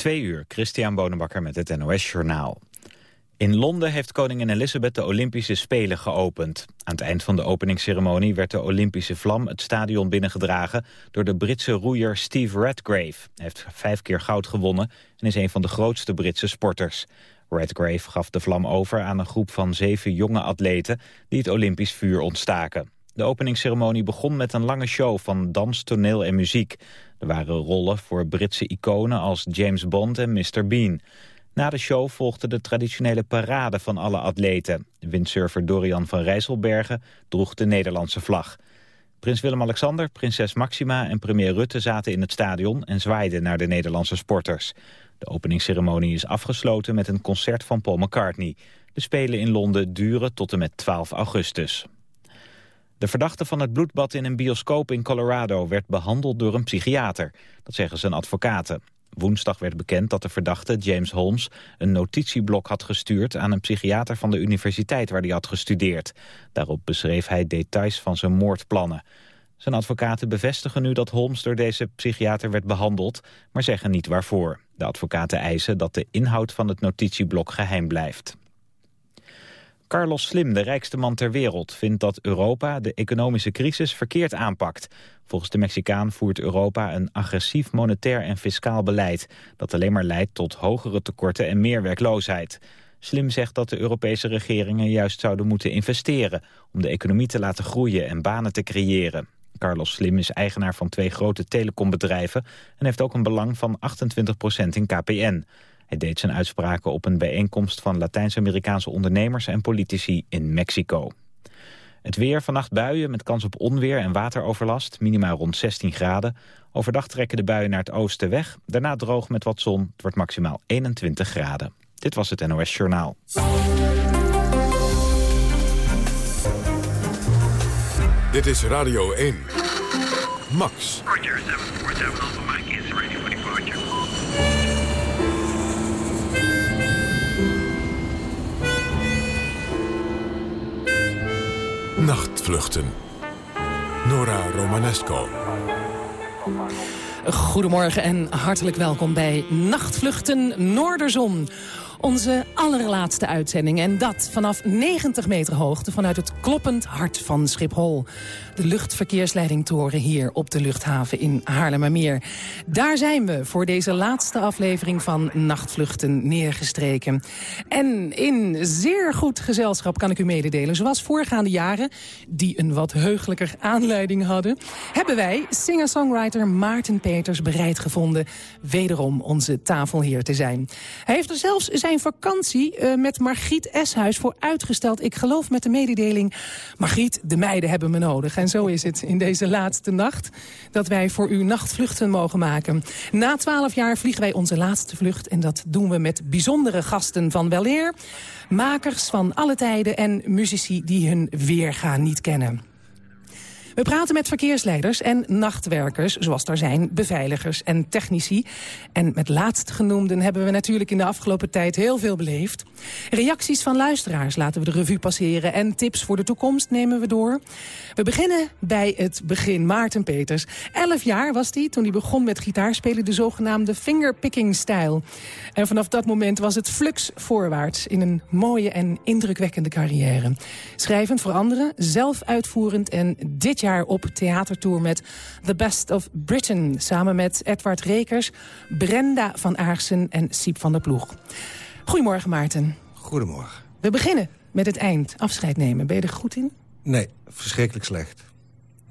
Twee uur, Christian Bonenbakker met het NOS Journaal. In Londen heeft koningin Elizabeth de Olympische Spelen geopend. Aan het eind van de openingsceremonie werd de Olympische vlam het stadion binnengedragen door de Britse roeier Steve Redgrave. Hij heeft vijf keer goud gewonnen en is een van de grootste Britse sporters. Redgrave gaf de vlam over aan een groep van zeven jonge atleten die het Olympisch vuur ontstaken. De openingsceremonie begon met een lange show van dans, toneel en muziek. Er waren rollen voor Britse iconen als James Bond en Mr. Bean. Na de show volgde de traditionele parade van alle atleten. Windsurfer Dorian van Rijsselbergen droeg de Nederlandse vlag. Prins Willem-Alexander, prinses Maxima en premier Rutte zaten in het stadion... en zwaaiden naar de Nederlandse sporters. De openingsceremonie is afgesloten met een concert van Paul McCartney. De Spelen in Londen duren tot en met 12 augustus. De verdachte van het bloedbad in een bioscoop in Colorado werd behandeld door een psychiater. Dat zeggen zijn advocaten. Woensdag werd bekend dat de verdachte, James Holmes, een notitieblok had gestuurd aan een psychiater van de universiteit waar hij had gestudeerd. Daarop beschreef hij details van zijn moordplannen. Zijn advocaten bevestigen nu dat Holmes door deze psychiater werd behandeld, maar zeggen niet waarvoor. De advocaten eisen dat de inhoud van het notitieblok geheim blijft. Carlos Slim, de rijkste man ter wereld, vindt dat Europa de economische crisis verkeerd aanpakt. Volgens de Mexicaan voert Europa een agressief monetair en fiscaal beleid... dat alleen maar leidt tot hogere tekorten en meer werkloosheid. Slim zegt dat de Europese regeringen juist zouden moeten investeren... om de economie te laten groeien en banen te creëren. Carlos Slim is eigenaar van twee grote telecombedrijven... en heeft ook een belang van 28% in KPN... Hij deed zijn uitspraken op een bijeenkomst van Latijns-Amerikaanse ondernemers en politici in Mexico. Het weer, vannacht buien met kans op onweer en wateroverlast, minimaal rond 16 graden. Overdag trekken de buien naar het oosten weg, daarna droog met wat zon. Het wordt maximaal 21 graden. Dit was het NOS Journaal. Dit is Radio 1. Max. Nachtvluchten. Nora Romanesco. Goedemorgen en hartelijk welkom bij Nachtvluchten Noorderzon. Onze allerlaatste uitzending. En dat vanaf 90 meter hoogte vanuit het kloppend hart van Schiphol. De luchtverkeersleidingtoren hier op de luchthaven in Haarlemmermeer. Daar zijn we voor deze laatste aflevering van Nachtvluchten neergestreken. En in zeer goed gezelschap kan ik u mededelen. Zoals voorgaande jaren, die een wat heugelijker aanleiding hadden... hebben wij singer-songwriter Maarten Peters bereid gevonden... wederom onze tafelheer te zijn. Hij heeft er zelfs zijn zijn vakantie uh, met Margriet Eshuis voor uitgesteld. Ik geloof met de mededeling, Margriet, de meiden hebben me nodig. En zo is het in deze laatste nacht dat wij voor u nachtvluchten mogen maken. Na twaalf jaar vliegen wij onze laatste vlucht. En dat doen we met bijzondere gasten van Weleer. Makers van alle tijden en muzici die hun weerga niet kennen. We praten met verkeersleiders en nachtwerkers, zoals er zijn, beveiligers en technici. En met laatstgenoemden hebben we natuurlijk in de afgelopen tijd heel veel beleefd. Reacties van luisteraars laten we de revue passeren en tips voor de toekomst nemen we door. We beginnen bij het begin. Maarten Peters. Elf jaar was hij toen hij begon met gitaarspelen, de zogenaamde fingerpicking-stijl. En vanaf dat moment was het flux voorwaarts in een mooie en indrukwekkende carrière. Schrijvend voor anderen, zelf uitvoerend en dit jaar op theatertour met The Best of Britain... samen met Edward Rekers, Brenda van Aarsen en Siep van der Ploeg. Goedemorgen, Maarten. Goedemorgen. We beginnen met het eind, afscheid nemen. Ben je er goed in? Nee, verschrikkelijk slecht.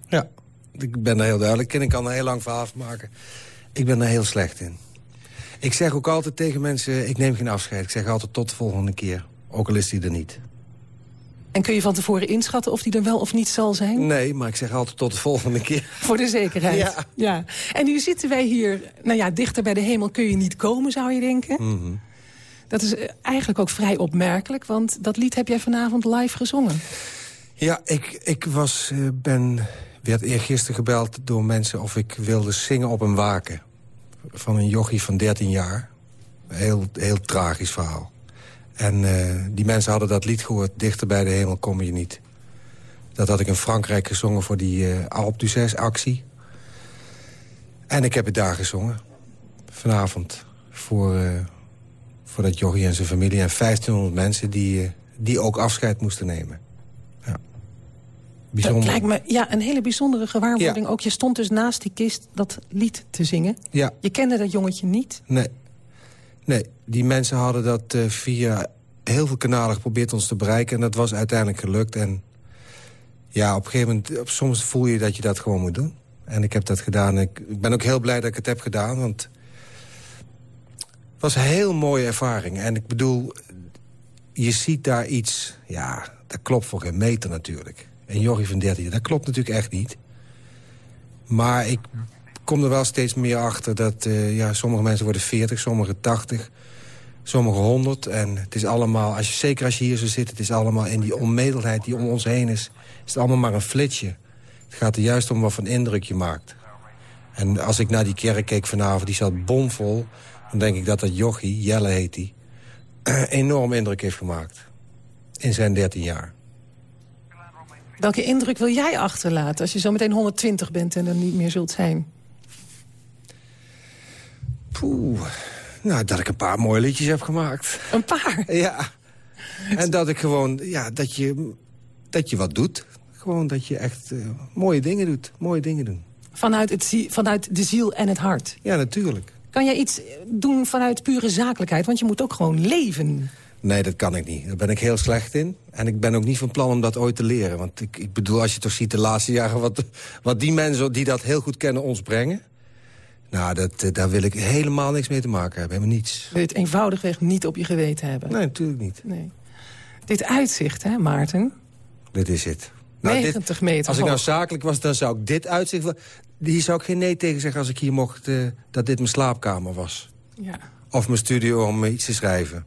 Ja, ik ben er heel duidelijk in. Ik kan er heel lang verhaal maken. Ik ben er heel slecht in. Ik zeg ook altijd tegen mensen, ik neem geen afscheid. Ik zeg altijd tot de volgende keer. Ook al is die er niet. En kun je van tevoren inschatten of die er wel of niet zal zijn? Nee, maar ik zeg altijd tot de volgende keer. Voor de zekerheid. Ja. ja. En nu zitten wij hier, nou ja, dichter bij de hemel kun je niet komen, zou je denken. Mhm. Dat is eh, eigenlijk ook vrij opmerkelijk, want dat lied heb jij vanavond live gezongen. Ja, ik, ik was, eh, ben, werd eergisteren gebeld door mensen of ik wilde zingen op een waken. Van een jochie van 13 jaar. Heel, heel tragisch verhaal. En uh, die mensen hadden dat lied gehoord, Dichter bij de hemel kom je niet. Dat had ik in Frankrijk gezongen voor die uh, Alp actie En ik heb het daar gezongen. Vanavond, voor, uh, voor dat jochie en zijn familie. En 1500 mensen die, die ook afscheid moesten nemen. Ja. Bijzonder. Dat lijkt me ja, een hele bijzondere gewaarwording. Ook je stond dus naast die kist dat lied te zingen. Ja. Je kende dat jongetje niet? Nee. Nee, die mensen hadden dat via heel veel kanalen geprobeerd ons te bereiken. En dat was uiteindelijk gelukt. En ja, op een gegeven moment, soms voel je dat je dat gewoon moet doen. En ik heb dat gedaan. Ik, ben ook heel blij dat ik het heb gedaan, want... Het was een heel mooie ervaring. En ik bedoel, je ziet daar iets... Ja, dat klopt voor geen meter natuurlijk. En Jorgie van 13, dat klopt natuurlijk echt niet. Maar ik kom er wel steeds meer achter dat... Uh, ja, sommige mensen worden 40, sommige 80 sommige honderd. En het is allemaal, als je, zeker als je hier zo zit... het is allemaal in die onmiddelheid die om ons heen is... is het allemaal maar een flitsje. Het gaat er juist om wat voor indruk je maakt. En als ik naar die kerk keek vanavond, die zat bomvol... dan denk ik dat dat jochie, Jelle heet die... enorm indruk heeft gemaakt. In zijn 13 jaar. Welke indruk wil jij achterlaten als je zo meteen 120 bent en er niet meer zult zijn? Poeh, nou, dat ik een paar mooie liedjes heb gemaakt. Een paar? Ja. En dat ik gewoon, ja, dat je, dat je wat doet. Gewoon dat je echt uh, mooie dingen doet. Mooie dingen doen. Vanuit, het, vanuit de ziel en het hart? Ja, natuurlijk. Kan jij iets doen vanuit pure zakelijkheid? Want je moet ook gewoon leven. Nee, dat kan ik niet. Daar ben ik heel slecht in. En ik ben ook niet van plan om dat ooit te leren. Want ik, ik bedoel, als je toch ziet de laatste jaren... Wat, wat die mensen die dat heel goed kennen ons brengen... Nou, dat, eh, daar wil ik helemaal niks mee te maken hebben. Helemaal niets. Wil je het eenvoudigweg niet op je geweten hebben? Nee, natuurlijk niet. Nee. Dit uitzicht, hè, Maarten? Dit is het. Nou, 90 meter Als ik nou zakelijk was, dan zou ik dit uitzicht... Hier zou ik geen nee tegen zeggen als ik hier mocht... Uh, dat dit mijn slaapkamer was. Ja. Of mijn studio om iets te schrijven.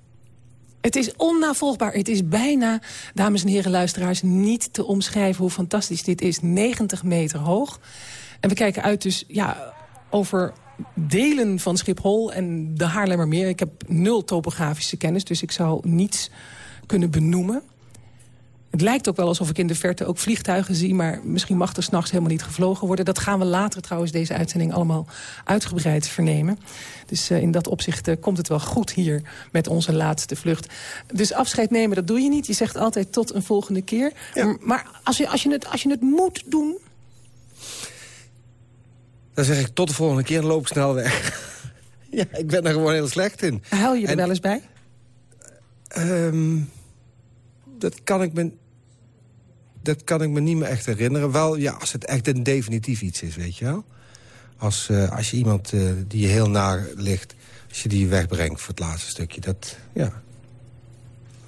Het is onnavolgbaar. Het is bijna, dames en heren luisteraars, niet te omschrijven hoe fantastisch dit is. 90 meter hoog. En we kijken uit dus ja, over delen van Schiphol en de Haarlemmermeer. Ik heb nul topografische kennis, dus ik zou niets kunnen benoemen. Het lijkt ook wel alsof ik in de verte ook vliegtuigen zie... maar misschien mag er s'nachts helemaal niet gevlogen worden. Dat gaan we later trouwens deze uitzending allemaal uitgebreid vernemen. Dus uh, in dat opzicht uh, komt het wel goed hier met onze laatste vlucht. Dus afscheid nemen, dat doe je niet. Je zegt altijd tot een volgende keer. Ja. Maar als je, als, je het, als je het moet doen... Dan zeg ik tot de volgende keer en loop snel weg. ja, ik ben er gewoon heel slecht in. Huil je er wel eens bij? Um, dat kan ik me... Dat kan ik me niet meer echt herinneren. Wel, ja, als het echt een definitief iets is, weet je wel. Als, uh, als je iemand uh, die je heel naar ligt... als je die wegbrengt voor het laatste stukje, dat... Ja.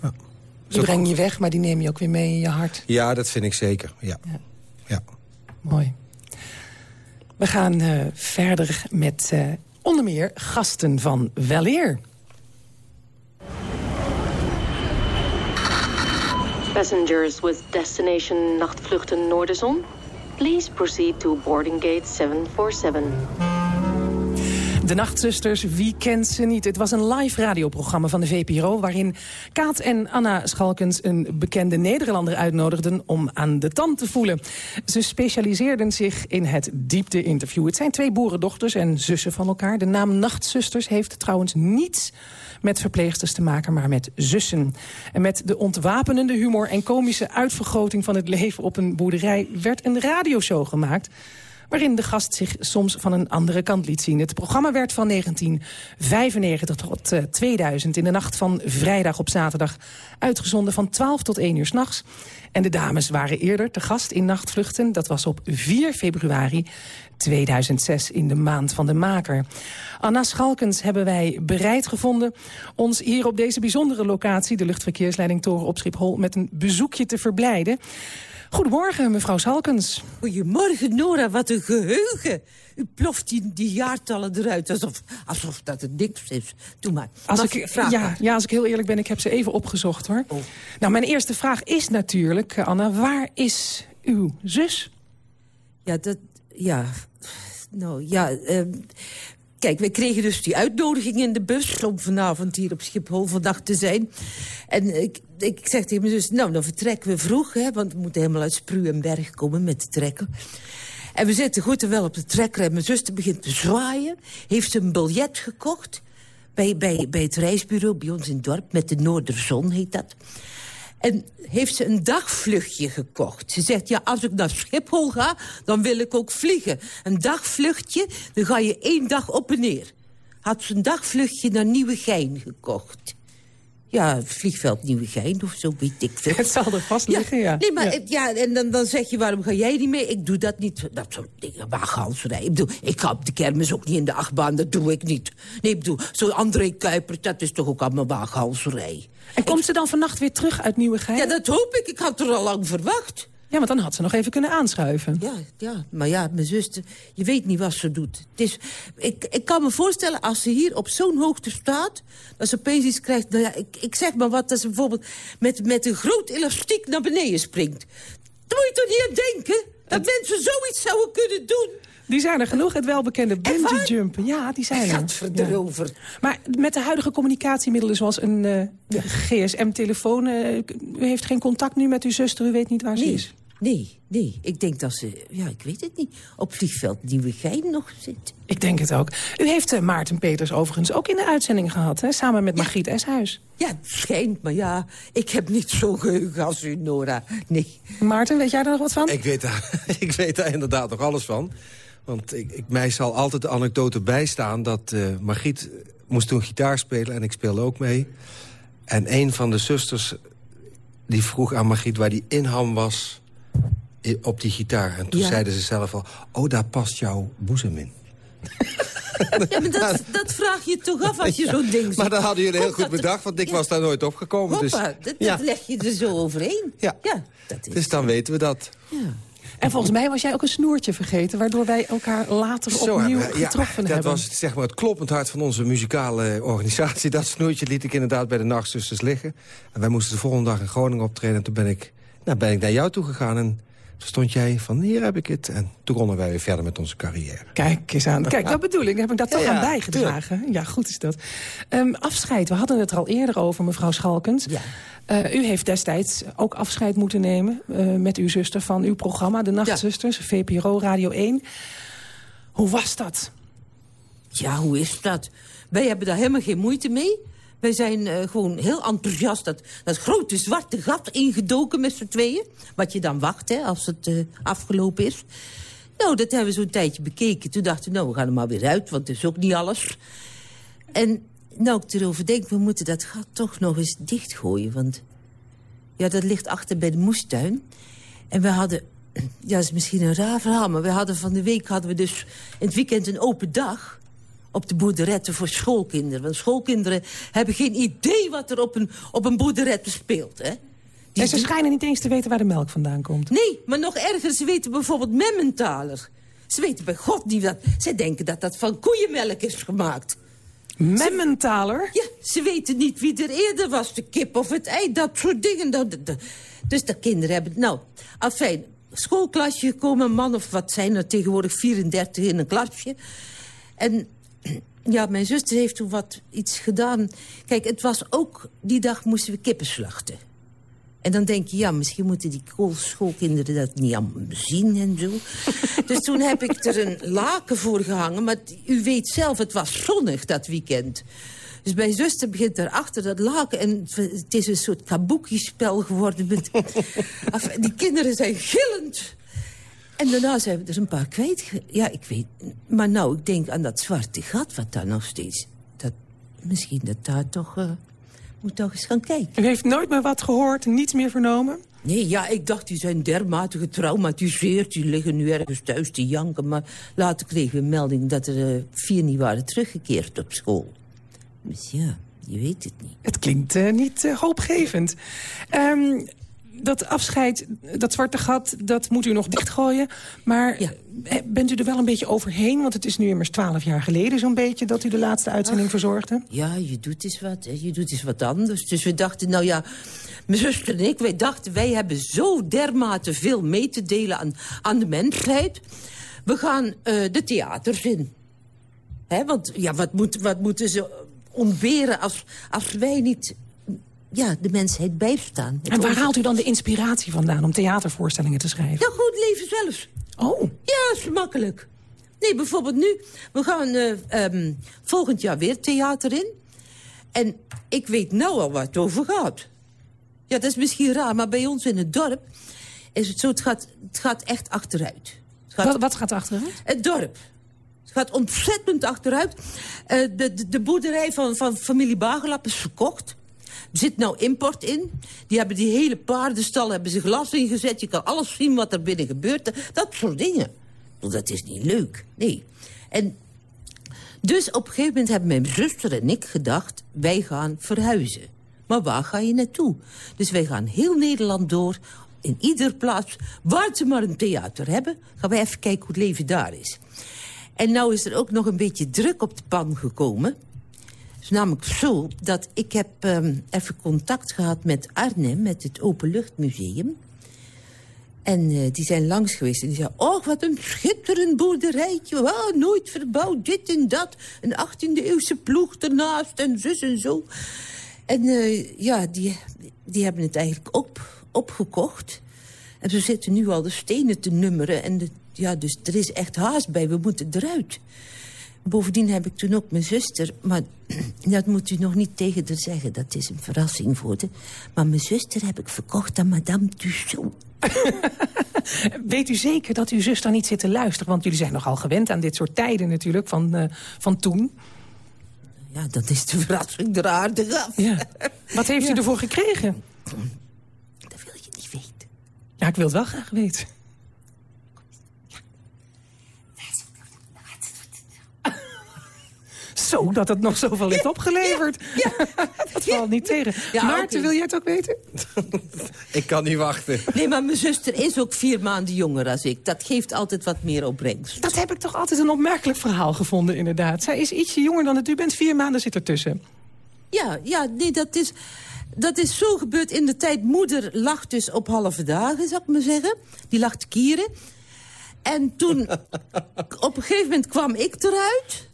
ja. Die breng je weg, maar die neem je ook weer mee in je hart. Ja, dat vind ik zeker, ja. ja. ja. Mooi. We gaan uh, verder met uh, onder meer gasten van Weleer. Passengers with destination nachtvluchten Noorderzon, please proceed to boarding gate 747. De Nachtzusters, wie kent ze niet? Het was een live radioprogramma van de VPRO... waarin Kaat en Anna Schalkens een bekende Nederlander uitnodigden... om aan de tand te voelen. Ze specialiseerden zich in het diepte-interview. Het zijn twee boerendochters en zussen van elkaar. De naam Nachtzusters heeft trouwens niets met verpleegsters te maken, maar met zussen. En met de ontwapenende humor en komische uitvergroting van het leven op een boerderij... werd een radioshow gemaakt waarin de gast zich soms van een andere kant liet zien. Het programma werd van 1995 tot 2000 in de nacht van vrijdag op zaterdag uitgezonden van 12 tot 1 uur s'nachts. En de dames waren eerder te gast in Nachtvluchten. Dat was op 4 februari 2006 in de maand van de maker. Anna Schalkens hebben wij bereid gevonden ons hier op deze bijzondere locatie... de luchtverkeersleiding Toren op Schiphol met een bezoekje te verblijden. Goedemorgen, mevrouw Schalkens. Goedemorgen, Nora. Wat een geheugen. U ploft die, die jaartallen eruit alsof, alsof dat het niks is. Doe maar. Als ik, ja, ja, als ik heel eerlijk ben, ik heb ze even opgezocht, hoor. Oh. Nou, mijn eerste vraag is natuurlijk, Anna, waar is uw zus? Ja, dat... Ja... Nou, ja... Uh, Kijk, wij kregen dus die uitnodiging in de bus... om vanavond hier op Schiphol vannacht te zijn. En ik, ik zeg tegen mijn zus, nou, dan vertrekken we vroeg... Hè, want we moeten helemaal uit Spru en Berg komen met de trekker. En we zitten goed en wel op de trekker... en mijn zuster begint te zwaaien. Heeft een biljet gekocht bij, bij, bij het reisbureau bij ons in het dorp... met de Noorderzon heet dat. En heeft ze een dagvluchtje gekocht. Ze zegt, ja, als ik naar Schiphol ga, dan wil ik ook vliegen. Een dagvluchtje, dan ga je één dag op en neer. Had ze een dagvluchtje naar Nieuwegein gekocht. Ja, vliegveld Nieuwegein of zo, weet ik veel. Het zal er vast liggen, ja. Nee, maar Ja. en dan, dan zeg je, waarom ga jij niet mee? Ik doe dat niet. Dat soort dingen, waaghalserij. Ik bedoel, ik ga op de kermis ook niet in de achtbaan, dat doe ik niet. Nee, ik bedoel, zo'n André Kuipers, dat is toch ook allemaal waaghalserij. En komt ze dan vannacht weer terug uit Nieuwegein? Ja, dat hoop ik. Ik had er al lang verwacht. Ja, want dan had ze nog even kunnen aanschuiven. Ja, ja, maar ja, mijn zuster, je weet niet wat ze doet. Het is, ik, ik kan me voorstellen, als ze hier op zo'n hoogte staat... dat ze opeens iets krijgt, nou ja, ik, ik zeg maar wat... dat ze bijvoorbeeld met, met een groot elastiek naar beneden springt. Daar moet je toch niet aan denken? Dat mensen zoiets zouden kunnen doen? Die zijn er genoeg, het welbekende bungee jumpen. Ja, die zijn er. Gaat Ja. erover. Maar met de huidige communicatiemiddelen zoals een eh, gsm-telefoon... eh, u heeft geen contact nu met uw zuster, u weet niet waar ze is. nee, nee. Ik denk dat ze, ja, ik weet het niet... op vliegveld Nieuwegein nog zit. Ik denk het ook. U heeft eh, Maarten Peters overigens ook in de uitzending gehad, hè? samen met Margriet Eshuis. Ja, het schijnt, maar ja, ik heb niet zo'n geheugen als u, Nora. Nee. Maarten, weet jij daar nog wat van? Ik weet, daar, ik weet daar inderdaad nog alles van. Want ik, ik, mij zal altijd de anekdote bijstaan dat eh Margriet moest toen gitaar spelen... en ik speelde ook mee. En een van de zusters die vroeg aan Margriet waar die inham was op die gitaar. En toen Ja. zeiden ze zelf al, oh, daar past jouw boezem in. Ja, maar dat, dat vraag je toch af als je zo'n ding ziet. Maar dat hadden jullie heel Komt goed dat- bedacht, want ik Ja. was daar nooit opgekomen. Dus, Hoppa, dat, ja. dat leg je er zo overheen. Ja. dat is... dus dan weten we dat. ja. En volgens mij was jij ook een snoertje vergeten... waardoor wij elkaar later Zo opnieuw hebben we- ja, getroffen dat hebben. was zeg maar, het kloppend hart van onze muzikale organisatie. Dat snoertje liet ik inderdaad bij de Nachtzusters liggen. En wij moesten de volgende dag in Groningen optreden. En toen ben ik, nou, ben ik naar jou toe gegaan. En toen stond jij van, hier heb ik het. En toen konden wij weer verder met onze carrière. Kijk eens aan. Kijk, dat bedoel ik. Heb ik dat toch Ja, aan bijgedragen? Ja, goed is dat. Ehm, afscheid, we hadden het er al eerder over, mevrouw Schalkens. Ja. Eh, u heeft destijds ook afscheid moeten nemen eh, met uw zuster van uw programma... De Nachtzusters, VPRO Radio 1. Hoe was dat? Ja, hoe is dat? Wij hebben daar helemaal geen moeite mee. Wij zijn eh, gewoon heel enthousiast dat, dat grote zwarte gat ingedoken met z'n tweeën. Wat je dan wacht, hè, als het eh, afgelopen is. Nou, dat hebben we zo'n tijdje bekeken. Toen dachten we, nou, we gaan er maar weer uit, want het is ook niet alles. En nou ik erover denk, we moeten dat gat toch nog eens dichtgooien. Want ja, dat ligt achter bij de moestuin. En we hadden, ja, dat is misschien een raar verhaal... maar we hadden van de week hadden we dus in het weekend een open dag... op de boerderetten voor schoolkinderen. Want schoolkinderen hebben geen idee wat er op een, op een boerderette speelt, hè. Die En ze schijnen niet eens te weten waar de melk vandaan komt. Nee, maar nog erger, ze weten bijvoorbeeld Memmentaler. Ze weten bij God niet wat... Ze denken dat dat van koeienmelk is gemaakt. Memmentaler? Ja, ze weten niet wie er eerder was, de kip of het ei, dat soort dingen. Dat- dat- dat- Dus de kinderen hebben... Nou, afijn, schoolklasje gekomen, een man of wat zijn er tegenwoordig, 34 in een klasje. En ja, mijn zuster heeft toen wat iets gedaan. Kijk, het was ook, die dag moesten we kippen slachten. En dan denk je, ja, misschien moeten die schoolkinderen dat niet allemaal zien en zo. dus toen heb ik er een laken voor gehangen. Maar u weet zelf, het was zonnig dat weekend. Dus mijn zuster begint daarachter dat laken. En het is een soort kabuki-spel geworden. Met, Af- die kinderen zijn gillend. En daarna zijn we er een paar kwijt. Ja, ik weet. Maar nou, ik denk aan dat zwarte gat wat daar nog steeds... Dat, misschien dat daar toch... eh, moet toch eens gaan kijken. U heeft nooit meer wat gehoord, niets meer vernomen? Nee, ja, ik dacht, die zijn dermate getraumatiseerd. Die liggen nu ergens thuis te janken. Maar later kregen we een melding dat er eh, vier niet waren teruggekeerd op school. Dus ja, je weet het niet. Het klinkt eh, niet hoopgevend. Ehm, dat afscheid, dat zwarte gat, dat moet u nog dichtgooien. Maar Ja. eh, bent u er wel een beetje overheen? Want het is nu immers twaalf jaar geleden zo'n beetje... dat u de laatste uitzending verzorgde. Ja, je doet eens wat, hè. je doet eens wat anders. Dus we dachten, nou ja, mijn zuster en ik, wij dachten... wij hebben zo dermate veel mee te delen aan, aan de mensheid. We gaan eh, de theaters in. Hè, want ja, wat, moet, wat moeten ze ontberen als, als wij niet ja, de mensheid bijstaan? En waar haalt u dan de inspiratie vandaan om theatervoorstellingen te schrijven? Ja, goed leven zelfs. Oh, Ja, is makkelijk. Nee, bijvoorbeeld nu. We gaan eh, ehm, volgend jaar weer theater in. En ik weet nou al waar het over gaat. Ja, dat is misschien raar, maar bij ons in het dorp is het zo... het gaat, het gaat echt achteruit. Gaat, Wat, wat gaat er achteruit? Het dorp. Het gaat ontzettend achteruit. Eh, de, de, de boerderij van, van familie Bagelap is verkocht. Zit nou import in. Die hebben die hele paardenstal hebben ze glas ingezet. Je kan alles zien wat er binnen gebeurt. Dat soort dingen. Dat is niet leuk. Nee. En dus op een gegeven moment hebben mijn zuster en ik gedacht... wij gaan verhuizen. Maar waar ga je naartoe? Dus wij gaan heel Nederland door. In ieder plaats waar ze maar een theater hebben... gaan wij even kijken hoe het leven daar is. En nou is er ook nog een beetje druk op de pan gekomen. Is namelijk zo dat ik heb ehm, even contact gehad met Arnhem... met het Openluchtmuseum. En eh, die zijn langs geweest en die zeiden... oh, wat een schitterend boerderijtje. Oh, nooit verbouwd, dit en dat. Een 18e-eeuwse ploeg ernaast en zus en zo. En eh, ja, die, die hebben het eigenlijk op, opgekocht. En ze zitten nu al de stenen te nummeren. En de, ja, dus er is echt haast bij, we moeten eruit. Bovendien heb ik toen ook mijn zuster... maar dat moet u nog niet tegen haar zeggen, dat is een verrassing voor de. Maar mijn zuster heb ik verkocht aan madame Tussaud. Weet u zeker dat uw zus daar niet zit te luisteren? Want jullie zijn nogal gewend aan dit soort tijden natuurlijk, van, eh, van toen. Ja, dat is de verrassing er aardig af. Ja. Wat heeft u ervoor gekregen? Dat wil je niet weten. Ja, ik wil het wel graag weten. Zo, dat het nog zoveel heeft opgeleverd. dat valt niet tegen. Ja, Maarten, wil jij het ook weten? Ik kan niet wachten. Nee, maar mijn zuster is ook vier maanden jonger als ik. Dat geeft altijd wat meer opbrengst. Dat heb ik toch altijd een opmerkelijk verhaal gevonden, inderdaad. Zij is ietsje jonger dan het u bent. Vier maanden zit ertussen. Ja, ja, nee, dat is, dat is zo gebeurd in de tijd. Moeder lag dus op halve dagen, zou ik maar zeggen. Die lag te kieren. En toen, op een gegeven moment kwam ik eruit.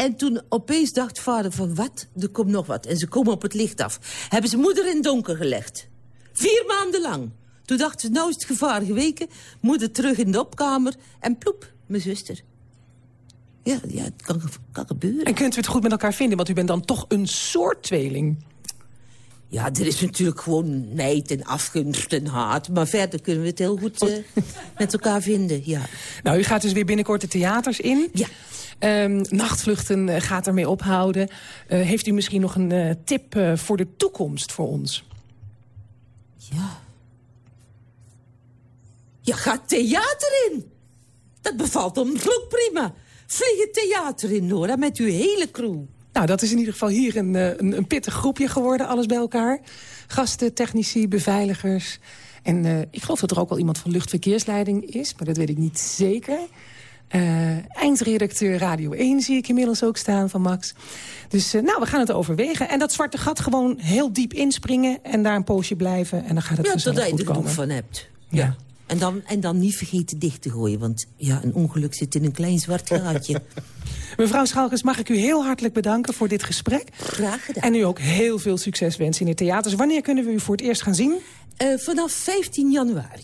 En toen opeens dacht vader van, wat? Er komt nog wat. En ze komen op het licht af. Hebben ze moeder in het donker gelegd. Vier maanden lang. Toen dachten ze, nou is het gevaar geweken. Moeder terug in de opkamer. En ploep, mijn zuster. Ja, ja het kan, kan gebeuren. En kunt u het goed met elkaar vinden? Want u bent dan toch een soort tweeling. Ja, er is natuurlijk gewoon nijd en afgunst en haat. Maar verder kunnen we het heel goed eh, met elkaar vinden, ja. Nou, u gaat dus weer binnenkort de theaters in. Ja. Ehm, nachtvluchten eh, gaat ermee ophouden. Eh, heeft u misschien nog een eh, tip voor de toekomst voor ons? Ja. Ja, ga theater in. Dat bevalt ons ook prima. Vlieg het theater in, Nora, met uw hele crew. Nou, dat is in ieder geval hier een, een, een pittig groepje geworden, alles bij elkaar. Gasten, technici, beveiligers. En ik geloof dat er ook wel iemand van luchtverkeersleiding is, maar dat weet ik niet zeker. Eh, eindredacteur Radio 1 zie ik inmiddels ook staan van Max. Dus eh, nou, we gaan het overwegen. En dat zwarte gat gewoon heel diep inspringen en daar een poosje blijven. En dan gaat het Ja, vanzelf je goed er genoeg komen. van hebt. Ja. En dan, en dan niet vergeten dicht te gooien, want ja, een ongeluk zit in een klein zwart gaatje. Mevrouw Schalkens, mag ik u heel hartelijk bedanken voor dit gesprek. Graag gedaan. En u ook heel veel succes wensen in het theaters. Wanneer kunnen we u voor het eerst gaan zien? Eh, vanaf 15 januari.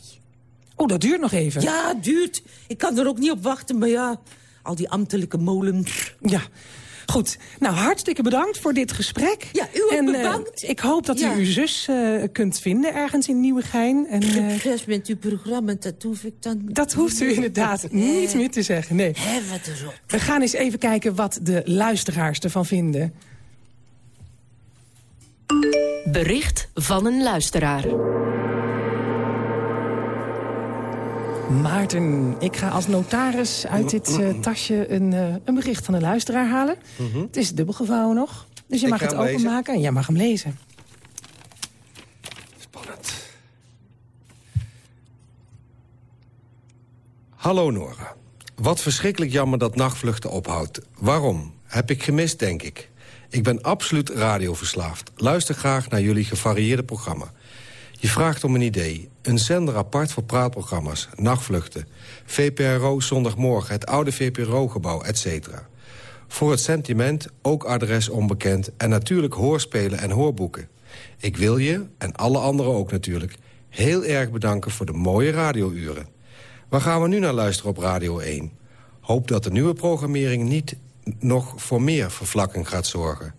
Oh, dat duurt nog even. Ja, duurt. Ik kan er ook niet op wachten, maar ja, al die ambtelijke molens. Ja. Goed. Nou, hartstikke bedankt voor dit gesprek. Ja, u ook en, eh, bedankt. ik hoop dat Ja. u uw zus eh, kunt vinden ergens in Nieuwegein. En, eh, Succes met uw programma, dat hoef ik dan... dat hoeft u inderdaad niet meer te zeggen. Nee. Hé, wat is op. We gaan eens even kijken wat de luisteraars ervan vinden. Bericht van een luisteraar. Maarten, ik ga als notaris uit dit eh, tasje een, eh, een bericht van een luisteraar halen. Het is dubbel gevouwen nog. Dus je Ik mag het lezen. openmaken en jij mag hem lezen. Spannend. Hallo Nora. Wat verschrikkelijk jammer dat nachtvluchten ophoudt. Waarom? Heb ik gemist, denk ik. Ik ben absoluut radioverslaafd. Luister graag naar jullie gevarieerde programma. Je vraagt om een idee. Een zender apart voor praatprogramma's, nachtvluchten. VPRO zondagmorgen, het oude VPRO-gebouw, etc. Voor het sentiment ook adres onbekend... en natuurlijk hoorspelen en hoorboeken. Ik wil je, en alle anderen ook natuurlijk... heel erg bedanken voor de mooie radiouren. Waar gaan we nu naar luisteren op Radio 1? Hoop dat de nieuwe programmering niet nog voor meer vervlakking gaat zorgen.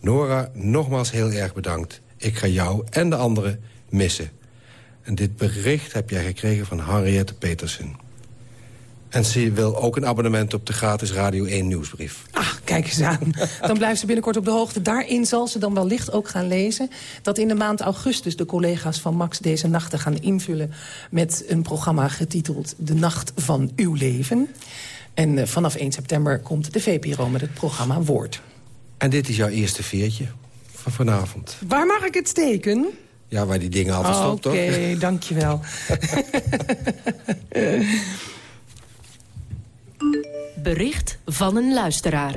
Nora, nogmaals heel erg bedankt. Ik ga jou en de anderen missen. En dit bericht heb jij gekregen van Henriette Petersen. En ze wil ook een abonnement op de gratis Radio 1 nieuwsbrief. Ah, kijk eens aan. Dan blijft ze binnenkort op de hoogte. Daarin zal ze dan wellicht ook gaan lezen... dat in de maand augustus de collega's van Max deze nachten gaan invullen... met een programma getiteld De Nacht van Uw Leven. En eh, vanaf 1 september komt de VPRO met het programma Woord. En dit is jouw eerste veertje van vanavond. Waar mag ik het steken? Ja, waar die dingen altijd stopt, toch? Oké, dankjewel. Bericht van een luisteraar.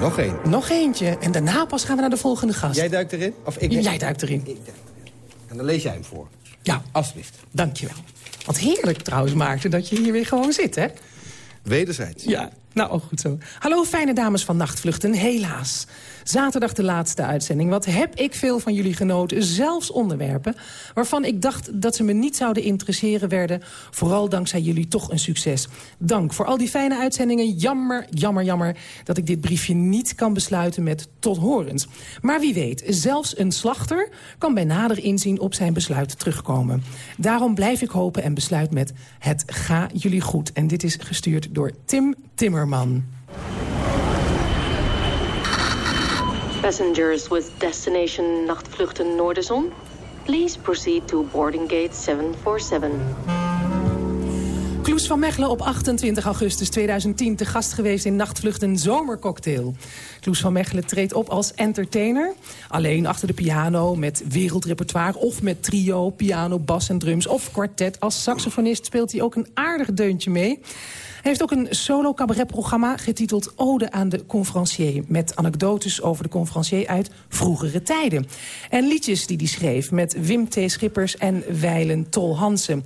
Nog één. Nog eentje. En daarna pas gaan we naar de volgende gast. Jij duikt erin? Of ik? Jij duikt erin. Ik duik erin. En dan lees jij hem voor. Ja, Alsjeblieft. dankjewel. Wat heerlijk trouwens, Maarten, dat je hier weer gewoon zit, hè? Wederzijds. Ja, nou, oh, goed zo. Hallo, fijne dames van Nachtvluchten. Helaas. Zaterdag de laatste uitzending. Wat heb ik veel van jullie genoten. Zelfs onderwerpen waarvan ik dacht dat ze me niet zouden interesseren werden. Vooral dankzij jullie toch een succes. Dank voor al die fijne uitzendingen. Jammer, jammer, jammer dat ik dit briefje niet kan besluiten met tot horens. Maar wie weet, zelfs een slachter kan bij nader inzien op zijn besluit terugkomen. Daarom blijf ik hopen en besluit met het ga jullie goed. En dit is gestuurd door Tim Timmerman. Passengers with destination Nachtvluchten Noorderzon, please proceed to boarding gate 747. Kloes van Mechelen op 28 augustus 2010 te gast geweest in Nachtvluchten Zomercocktail. Kloes van Mechelen treedt op als entertainer. Alleen achter de piano met wereldrepertoire of met trio, piano, bas en drums of kwartet. Als saxofonist speelt hij ook een aardig deuntje mee. Hij heeft ook een solo cabaretprogramma getiteld Ode aan de conferencier... met anekdotes over de conferencier uit vroegere tijden. En liedjes die hij schreef met Wim T. Schippers en Weilen Tol Hansen.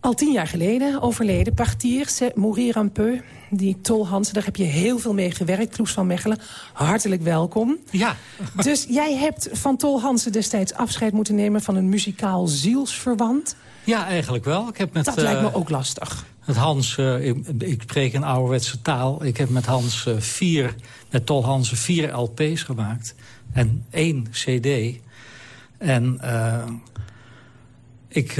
Al tien jaar geleden overleden. Partir, c'est mourir un peu. Die Tol Hansen, daar heb je heel veel mee gewerkt. Kloes van Mechelen, hartelijk welkom. Ja. Dus jij hebt van Tol Hansen destijds afscheid moeten nemen... van een muzikaal zielsverwant. Ja, eigenlijk wel. Ik heb met, Dat lijkt me eh, ook lastig. Met Hans, eh, ik, spreek een ouderwetse taal. Ik heb met Hans eh, vier, met Tol Hansen vier LP's gemaakt. En één CD. En eh, ik,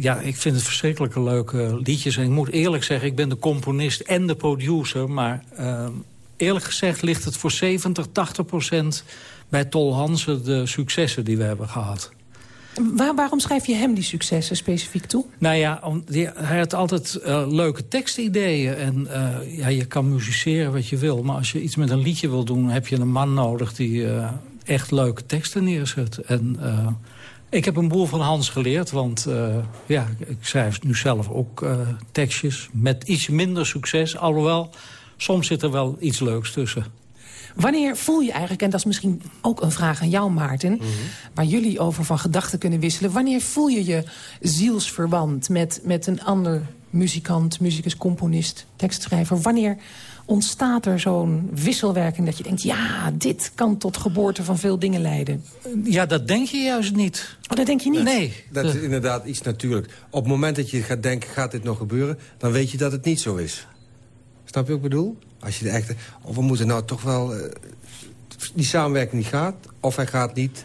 ja, ik vind het verschrikkelijke leuke liedjes. En ik moet eerlijk zeggen, ik ben de componist en de producer. Maar eerlijk gezegd ligt het voor 70, 80 procent bij Tol Hansen... de successen die we hebben gehad. Waar, waarom schrijf je hem die successen specifiek toe? Nou ja, hij had altijd eh, leuke tekstideeën. En eh, ja, je kan musiceren wat je wil. Maar als je iets met een liedje wil doen... heb je een man nodig die eh, echt leuke teksten neerzet. En ik heb een boel van Hans geleerd. Want ja, ik schrijf nu zelf ook tekstjes. Met iets minder succes. Alhoewel, soms zit er wel iets leuks tussen. Wanneer voel je eigenlijk, en dat is misschien ook een vraag aan jou Maarten... waar jullie over van gedachten kunnen wisselen... wanneer voel je je zielsverwant met, met een ander muzikant, muzikus, componist, tekstschrijver? Wanneer ontstaat er zo'n wisselwerking dat je denkt... ja, dit kan tot geboorte van veel dingen leiden? Ja, dat denk je juist niet. Oh, dat denk je niet? Nee. Dat is inderdaad iets natuurlijk. Op het moment dat je gaat denken, gaat dit nog gebeuren... dan weet je dat het niet zo is. Snap je wat ik bedoel? Als je de echte... Of we moeten nou toch wel... eh, die samenwerking niet gaat, of hij gaat niet...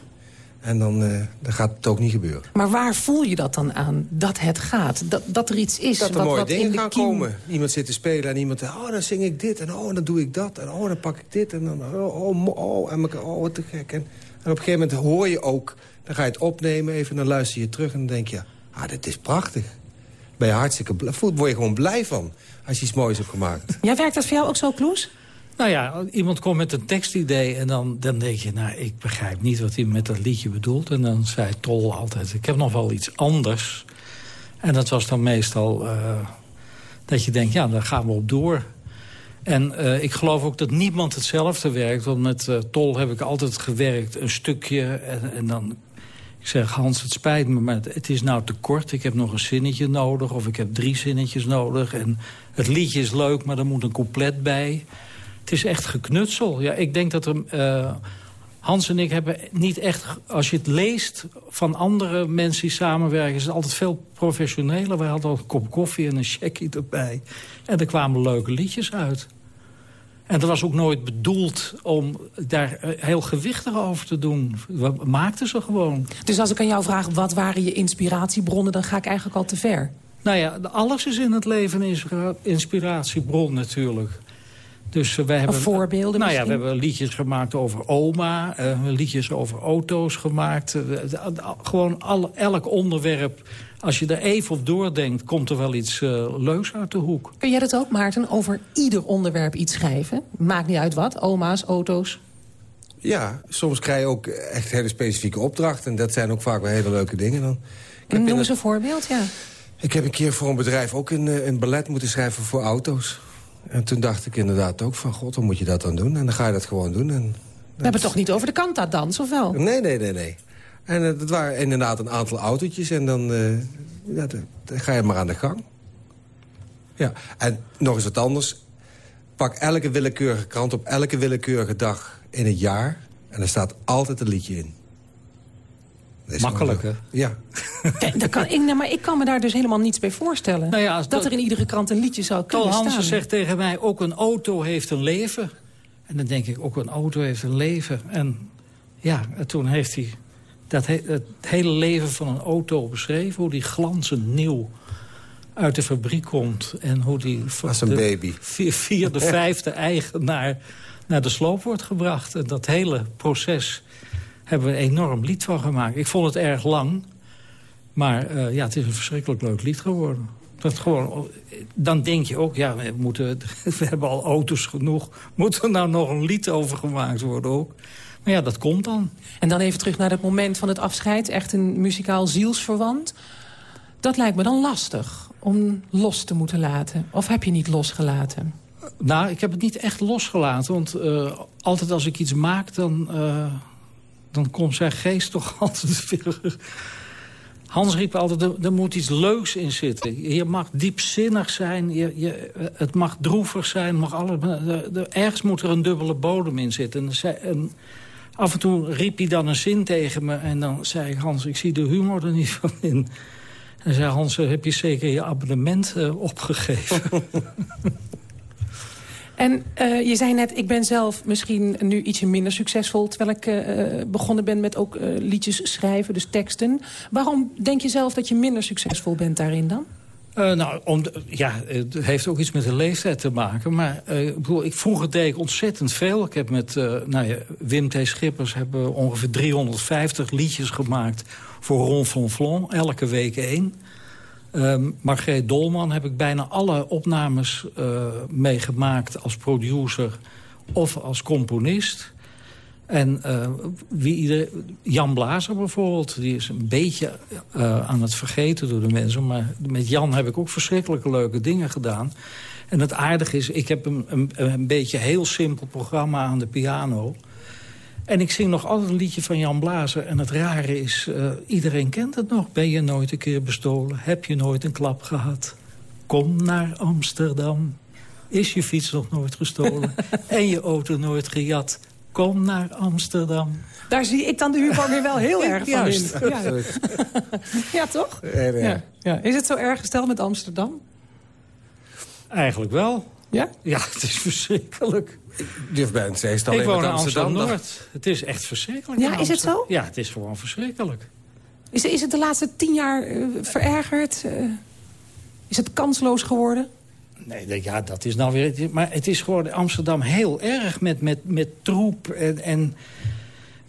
en dan, eh, dan gaat het ook niet gebeuren. Maar waar voel je dat dan aan, dat het gaat? Dat, dat er iets is Dat er wat, mooie wat in dingen gaan kiem... komen. Iemand zit te spelen en iemand... oh, dan zing ik dit en oh, dan doe ik dat. En oh, dan pak ik dit en dan... oh, oh, oh, en elkaar, oh wat te gek. En, en op een gegeven moment hoor je ook... dan ga je het opnemen even, dan luister je terug... en dan denk je, ah, dit is prachtig. Ben je hartstikke blij, word je gewoon blij van... als je iets moois hebt gemaakt. Ja, werkt dat voor jou ook zo, Kloes? Nou ja, iemand komt met een tekstidee en dan, dan denk je... nou, ik begrijp niet wat hij met dat liedje bedoelt. En dan zei Tol altijd, ik heb nog wel iets anders. En dat was dan meestal eh, dat je denkt, ja, daar gaan we op door. En eh, ik geloof ook dat niemand hetzelfde werkt. Want met eh, Tol heb ik altijd gewerkt, een stukje. En, en dan, ik zeg, Hans, het spijt me, maar het is nou te kort. Ik heb nog een zinnetje nodig of ik heb drie zinnetjes nodig. En het liedje is leuk, maar er moet een couplet bij. Het is echt geknutsel. Ja, ik denk dat eh, Hans en ik hebben niet echt... Als je het leest van andere mensen die samenwerken... is het altijd veel professioneler. Wij hadden al een kop koffie en een checkie erbij. En er kwamen leuke liedjes uit. En dat was ook nooit bedoeld om daar eh, heel gewichtig over te doen. We maakten ze gewoon. Dus als ik aan jou vraag, wat waren je inspiratiebronnen... dan ga ik eigenlijk al te ver. Nou ja, alles is in het leven een inspiratiebron natuurlijk. Dus uh, wij hebben, voorbeelden Nou ja, we hebben liedjes gemaakt over oma, uh, liedjes over auto's gemaakt. Uh, gewoon alle, elk onderwerp, als je er even op doordenkt... komt er wel iets leuks uit de hoek. Kun jij dat ook, Maarten, over ieder onderwerp iets schrijven? Maakt niet uit wat, oma's, auto's? Ja, soms krijg je ook echt hele specifieke opdrachten. En dat zijn ook vaak wel hele leuke dingen dan. Noem eens een voorbeeld, ja. Ik heb een keer voor een bedrijf ook een, een ballet moeten schrijven voor auto's. En toen dacht ik inderdaad ook van, god, hoe moet je dat dan doen? En dan ga je dat gewoon doen. En, We hebben toch niet over de kanta dans, of wel? Nee, nee, nee, nee. En het waren inderdaad een aantal autootjes en dan, uh, ja, dan, dan ga je maar aan de gang. Ja, en nog eens wat anders. Pak elke willekeurige krant op elke willekeurige dag in het jaar... en er staat altijd een liedje in. Makkelijk, hè? Ja. dat kan, ik, nou, maar ik kan me daar dus helemaal niets bij voorstellen. Nou ja, dat, dat, er in iedere krant een liedje zou kunnen Tol Hansen staan. zegt tegen mij, ook een auto heeft een leven. En dan denk ik, ook een auto heeft een leven. En ja, toen heeft hij dat he, het hele leven van een auto beschreven. Hoe die glanzend nieuw uit de fabriek komt. En hoe die Als een de baby. vierde, vijfde eigenaar naar de sloop wordt gebracht. En dat hele proces hebben we een enorm lied van gemaakt. Ik vond het erg lang, maar uh, ja, het is een verschrikkelijk leuk lied geworden. Dat gewoon, dan denk je ook, ja, we, moeten, we hebben al auto's genoeg. Moet er nou nog een lied over gemaakt worden ook? Maar ja, dat komt dan. En dan even terug naar het moment van het afscheid. Echt een muzikaal zielsverwant. Dat lijkt me dan lastig om los te moeten laten. Of heb je niet losgelaten? Nou, ik heb het niet echt losgelaten. Want uh, altijd als ik iets maak, dan... Uh, dan komt zijn geest toch altijd weer... Hans riep altijd, er, moet iets leuks in zitten. Je mag diepzinnig zijn, je, je, het mag droevig zijn. Mag alles, ergens moet er een dubbele bodem in zitten. En, en, af en toe riep hij dan een zin tegen me... en dan zei ik, Hans, ik zie de humor er niet van in. En zei Hans, heb je zeker je abonnement uh, opgegeven? En uh, je zei net, ik ben zelf misschien nu ietsje minder succesvol... terwijl ik begonnen ben met ook liedjes schrijven, dus teksten. Waarom denk je zelf dat je minder succesvol bent daarin dan? Nou, om ja, het heeft ook iets met de leeftijd te maken. Maar ik, bedoel, ik, vroeger deed ik ontzettend veel. Ik heb met nou ja, Wim T. Schippers hebben ongeveer 350 liedjes gemaakt... voor Ron Flon elke week één. Um, Margreet Dolman heb ik bijna alle opnames meegemaakt als producer of als componist. En uh, wie ieder, Jan Blazer bijvoorbeeld, die is een beetje uh, aan het vergeten door de mensen. Maar met Jan heb ik ook verschrikkelijke leuke dingen gedaan. En het aardige is, ik heb een, een, een beetje heel simpel programma aan de piano... En ik zing nog altijd een liedje van Jan Blazer. En het rare is, uh, iedereen kent het nog. Ben je nooit een keer bestolen? Heb je nooit een klap gehad? Kom naar Amsterdam. Is je fiets nog nooit gestolen? en je auto nooit gejat? Kom naar Amsterdam. Daar zie ik dan de humor weer wel heel erg van in. Ja, ja toch? Ja, ja. Is het zo erg gesteld met Amsterdam? Eigenlijk wel. Ja? Ja, het is verschrikkelijk. Ik durf bij een zeestal Ik woon in Amsterdam-Noord. Het is echt verschrikkelijk. Ja, is het zo? Ja, het is gewoon verschrikkelijk. Is, is het de laatste tien jaar uh, verergerd? Uh, is het kansloos geworden? Nee, ja, dat is nou weer... Maar het is gewoon Amsterdam heel erg met, met, met troep en, en,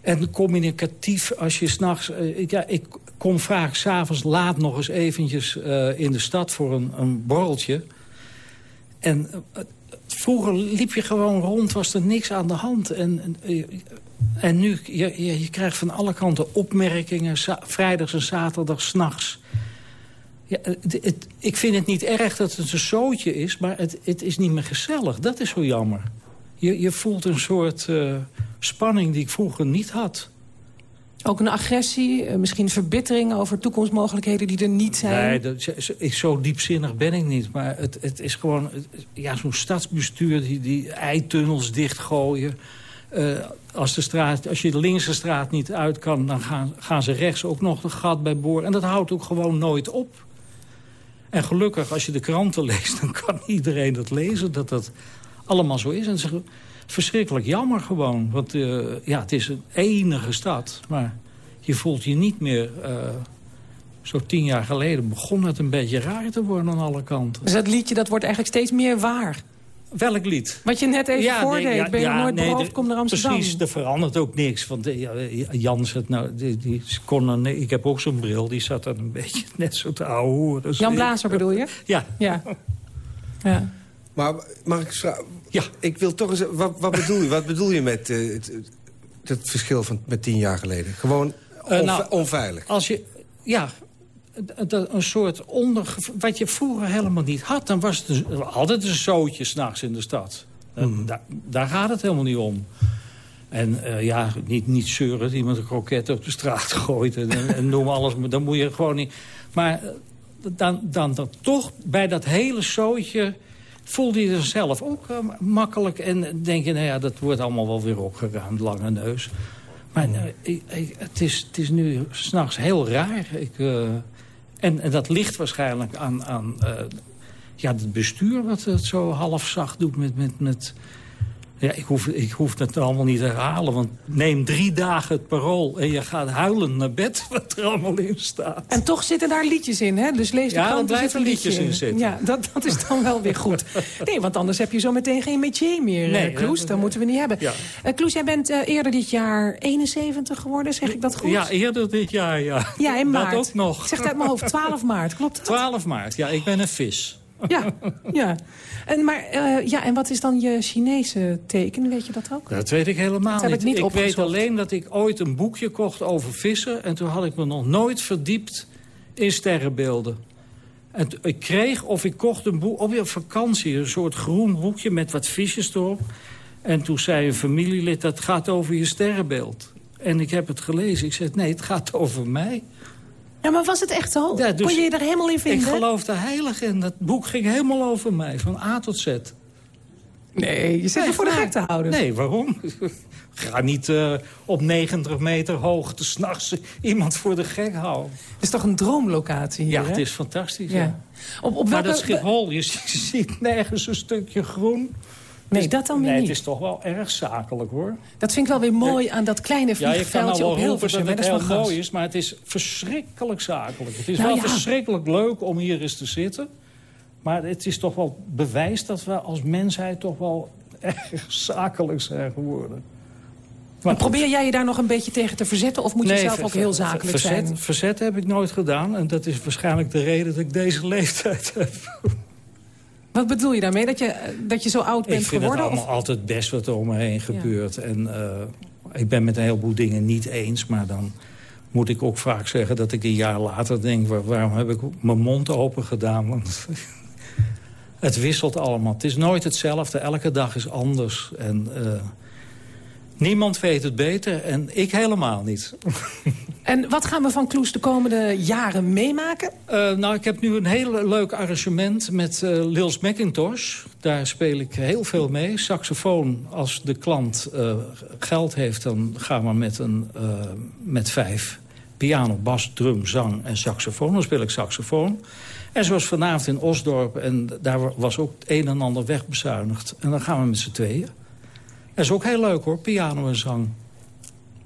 en communicatief. Als je s'nachts... Uh, ja, ik kom vaak s'avonds laat nog eens eventjes in de stad voor een, een borreltje... En vroeger liep je gewoon rond, was er niks aan de hand. En, en nu, je, je, krijgt van alle kanten opmerkingen, vrijdags en zaterdags, s'nachts. Ja, het, ik vind het niet erg dat het een zootje is, maar het, het is niet meer gezellig. Dat is zo jammer. Je, je voelt een soort uh, spanning die ik vroeger niet had. Ook een agressie, misschien verbittering over toekomstmogelijkheden die er niet zijn? Nee, dat, zo diepzinnig ben ik niet. Maar het, het is gewoon ja, zo'n stadsbestuur die, die eitunnels dichtgooien. Uh, als, de straat, als je de linkse straat niet uit kan, dan gaan, gaan ze rechts ook nog een gat bij boren. En dat houdt ook gewoon nooit op. En gelukkig, als je de kranten leest, dan kan iedereen dat lezen. Dat dat allemaal zo is. En het is verschrikkelijk jammer gewoon. Want eh, ja, het is een enige stad. Maar je voelt je niet meer... Uh, zo tien jaar geleden begon het een beetje raar te worden aan alle kanten. Dus dat liedje dat wordt eigenlijk steeds meer waar? Welk lied? Wat je net even ja, voordeed. Nee, ja, ben je ja, nooit nee, beroofd, kom naar Amsterdam. Precies, er verandert ook niks. Want uh, Jans, het, nou, die, die kon een, ik heb ook zo'n bril, die zat dan een beetje net zo te ouwe. Jan Blazer bedoel je? Ja. ja. ja. Maar mag ik Ja. Ik wil toch eens... Wat, wat bedoel je? Wat bedoel je met uh, het, het, verschil van met tien jaar geleden? Gewoon uh, nou, onveilig. Als je... Ja, een soort onder... Wat je vroeger helemaal niet had. Dan was het dus altijd een zootje s'nachts in de stad. Mm. daar gaat het helemaal niet om. En uh, ja, niet, niet zeuren dat iemand een kroket op de straat gooit. En, en noem alles. Maar dan moet je gewoon niet... Maar dan, dan, dan toch bij dat hele zootje voelde je zichzelf ook uh, makkelijk. En denk je, nou ja, dat wordt allemaal wel weer opgeruimd, lange neus. Maar uh, ik, ik, het, is, het is nu s'nachts heel raar. Ik, en, en, dat ligt waarschijnlijk aan, aan ja, het bestuur... wat het zo half zacht doet met, met, met ja, ik hoef, ik hoef het allemaal niet te herhalen. Want neem drie dagen het parool en je gaat huilend naar bed wat er allemaal in staat. En toch zitten daar liedjes in, hè? Dus lees de ja, krant, er blijven liedjes in. zitten. Ja, dat, dat is dan wel weer goed. Nee, want anders heb je zo meteen geen métier meer, nee, uh, Kloes. Dat moeten we niet hebben. Ja. Uh, Kloes, jij bent uh, eerder dit jaar 71 geworden, zeg ik dat goed? Ja, eerder dit jaar, ja. Ja, in maart. Dat ook nog. Ik zeg uit mijn hoofd, 12 maart, klopt dat? 12 maart, ja, ik ben een vis. Ja, ja. En, maar, uh, ja, en wat is dan je Chinese teken? Weet je dat ook? Dat weet ik helemaal dat niet. Ik, ik weet alleen dat ik ooit een boekje kocht over vissen... en toen had ik me nog nooit verdiept in sterrenbeelden. En ik kreeg of ik kocht een boek op vakantie... een soort groen boekje met wat visjes erop. En toen zei een familielid, dat gaat over je sterrenbeeld. En ik heb het gelezen. Ik zei, nee, het gaat over mij. Ja, maar was het echt zo? Ja, dus Kon je je er helemaal in vinden? Ik geloofde heilig in. Dat boek ging helemaal over mij, van A tot Z. Nee, je zit er voor de gek te houden. Nee, waarom? Ga niet uh, op 90 meter hoogte s'nachts iemand voor de gek houden. Het is toch een droomlocatie hier, Ja, het is fantastisch, ja. ja. Op, op maar dat Schiphol, je ziet nergens een stukje groen. Nee, dus dat dan weer nee, niet. het is toch wel erg zakelijk, hoor. Dat vind ik wel weer mooi aan dat kleine vliegveldje ja, op Hilversum. dat het heel mooi is, maar het is verschrikkelijk zakelijk. Het is nou, wel verschrikkelijk leuk om hier eens te zitten. Maar het is toch wel bewijs dat we als mensheid toch wel erg zakelijk zijn geworden. Maar probeer jij je daar nog een beetje tegen te verzetten? Of moet je zelf ook heel zakelijk verzet, zijn? Verzet heb ik nooit gedaan. En dat is waarschijnlijk de reden dat ik deze leeftijd heb. Wat bedoel je daarmee? Dat je, dat je zo oud bent geworden? Ik vind het allemaal altijd best wat er om me heen gebeurt. En uh, ik ben met een heleboel dingen niet eens, maar dan moet ik ook vaak zeggen dat ik een jaar later denk... Waar, waarom heb ik mijn mond open gedaan? Want het wisselt allemaal. Het is nooit hetzelfde. Elke dag is anders. En uh, niemand weet het beter en ik helemaal niet. En wat gaan we van Kloes de komende jaren meemaken? Uh, nou, ik heb nu een heel leuk arrangement met uh, Lils McIntosh. Daar speel ik heel veel mee. Saxofoon, als de klant uh, geld heeft, dan gaan we met, een, met vijf. Piano, bas, drum, zang en saxofoon. Dan speel ik saxofoon. En zoals vanavond in Osdorp, en daar was ook het een en ander wegbezuinigd. En dan gaan we met z'n tweeën. Dat is ook heel leuk hoor, piano en zang.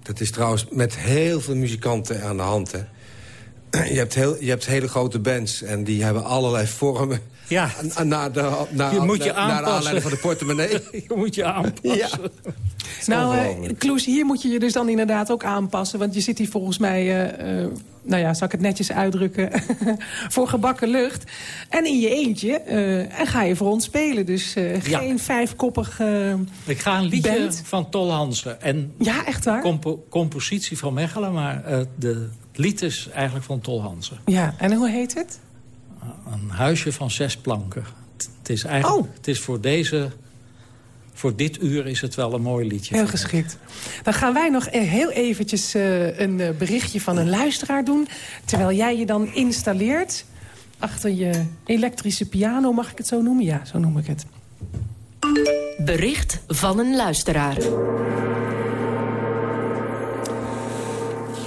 Dat is trouwens met heel veel muzikanten aan de hand. Hè? Je, hebt heel, je hebt hele grote bands en die hebben allerlei vormen. Ja. Naar de, naar, je moet je naar, naar de aanleiding van de portemonnee. je moet je aanpassen. Ja. Nou, uh, Kloes, hier moet je je dus dan inderdaad ook aanpassen. Want je zit hier volgens mij, uh, uh, nou ja, zal ik het netjes uitdrukken... voor gebakken lucht. En in je eentje. en ga je voor ons spelen. Dus geen vijfkoppig Ik ga een liedje van Tol Hansen. En ja, echt waar? Compo compositie van Mechelen, maar de lied is eigenlijk van Tol Hansen. Ja, en hoe heet het? Een huisje van zes planken. Het is eigenlijk, oh. het is voor deze voor dit uur is het wel een mooi liedje. Heel geschikt. Dan gaan wij nog e- heel eventjes uh, een eh, berichtje van een luisteraar doen. Terwijl jij je dan installeert achter je elektrische piano, mag ik het zo noemen? Ja, zo noem ik het. Bericht van een luisteraar.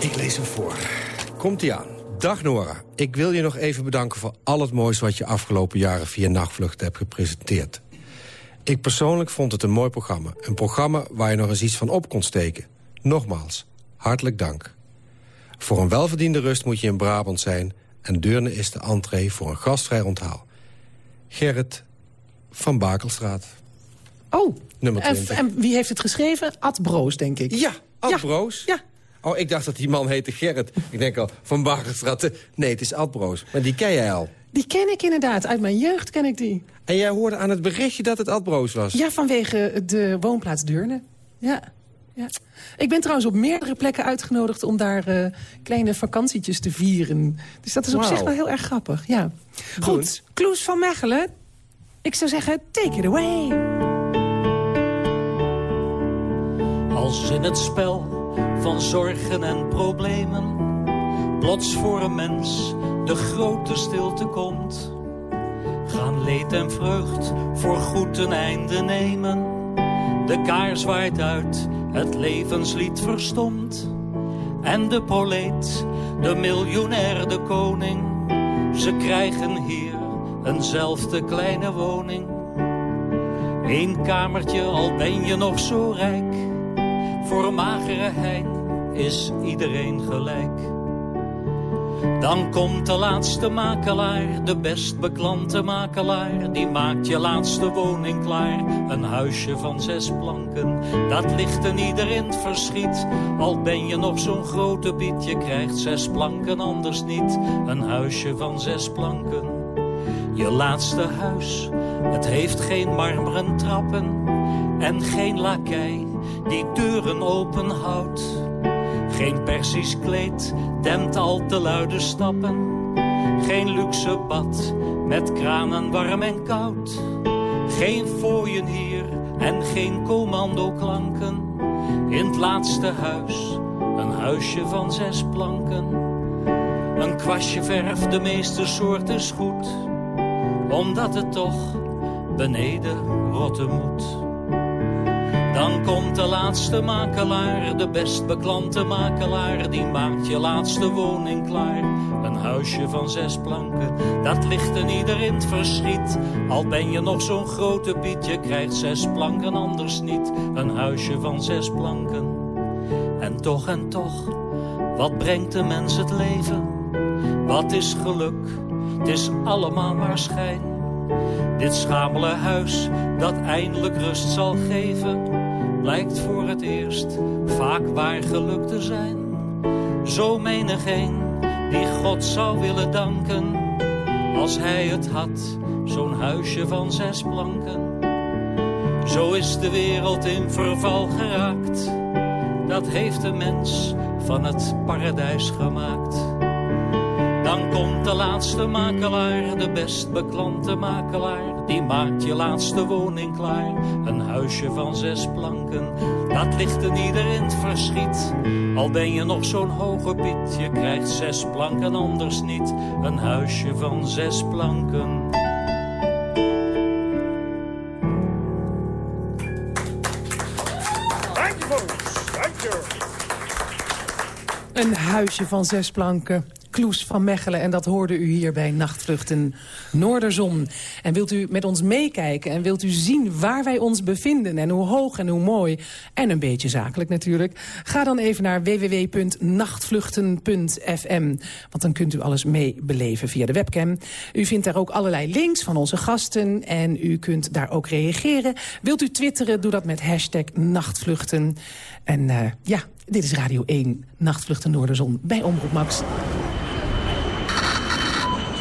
Ik lees hem voor. Komt-ie aan. Dag Nora, ik wil je nog even bedanken voor al het moois... wat je afgelopen jaren via Nachtvlucht hebt gepresenteerd. Ik persoonlijk vond het een mooi programma. Een programma waar je nog eens iets van op kon steken. Nogmaals, hartelijk dank. Voor een welverdiende rust moet je in Brabant zijn... en Deurne is de entree voor een gastvrij onthaal. Gerrit van Bakelstraat. Oh, Nummer en, 20. en wie heeft het geschreven? Ad Broos, denk ik. Ja, Ad Ja. Broos. Ja. Oh, ik dacht dat die man heette Gerrit. Ik denk al, van Bakelstraat. eh, Nee, het is Ad Broos. Maar die ken jij al. Die ken ik inderdaad. Uit mijn jeugd ken ik die. En jij hoorde aan het berichtje dat het Ad Broos was. Ja, vanwege de woonplaats Deurne. Ja. ja. Ik ben trouwens op meerdere plekken uitgenodigd om daar eh, kleine vakantietjes te vieren. Dus dat is op zich wel heel erg grappig. Ja. Goed, Kloes van Mechelen. Ik zou zeggen, take it away. Als in het spel van zorgen en problemen plots voor een mens de grote stilte komt, gaan leed en vreugd voor goed een einde nemen. De kaars waait uit, het levenslied verstomt. En de proleet, de miljonair, de koning, ze krijgen hier eenzelfde kleine woning. Eén kamertje, al ben je nog zo rijk. Voor magere hein is iedereen gelijk. Dan komt de laatste makelaar, de best beklante makelaar. Die maakt je laatste woning klaar. Een huisje van zes planken, dat ligt een ieder in het verschiet. Al ben je nog zo'n grote biet, je krijgt zes planken anders niet. Een huisje van zes planken. Je laatste huis, het heeft geen marmeren trappen en geen lakij die deuren open houdt. Geen persisch kleed dempt al te luide stappen. Geen luxe bad met kranen warm en koud. Geen fooien hier en geen commandoklanken. In het laatste huis, een huisje van zes planken. Een kwastje verf, de meeste soort is goed. Omdat het toch beneden rotten moet. Dan komt de laatste makelaar, de best beklante makelaar. Die maakt je laatste woning klaar. Een huisje van zes planken, dat ligt een ieder in het verschiet. Al ben je nog zo'n grote piet, je krijgt zes planken anders niet. Een huisje van zes planken. En toch en toch, wat brengt de mens het leven? Wat is geluk? Het is allemaal maar schijn. Dit schamele huis dat eindelijk rust zal geven, blijkt voor het eerst vaak waar geluk te zijn. Zo menigeen die God zou willen danken, als hij het had, zo'n huisje van zes planken. Zo is de wereld in verval geraakt, dat heeft de mens van het paradijs gemaakt. Dan komt de laatste makelaar, de best beklante makelaar. Die maakt je laatste woning klaar. Een huisje van zes planken, dat ligt een ieder in het verschiet. Al ben je nog zo'n hoge piet, je krijgt zes planken anders niet. Een huisje van zes planken. Een huisje van zes planken. Kloes van Mechelen. En dat hoorde u hier bij Nachtvluchten Noorderzon. En wilt u met ons meekijken en wilt u zien waar wij ons bevinden... en hoe hoog en hoe mooi, en een beetje zakelijk natuurlijk... ga dan even naar www.nachtvluchten.fm. Want dan kunt u alles mee beleven via de webcam. U vindt daar ook allerlei links van onze gasten... en u kunt daar ook reageren. Wilt u twitteren, doe dat met hashtag Nachtvluchten. En eh, ja, dit is Radio 1, Nachtvluchten Noorderzon bij Omroep Max.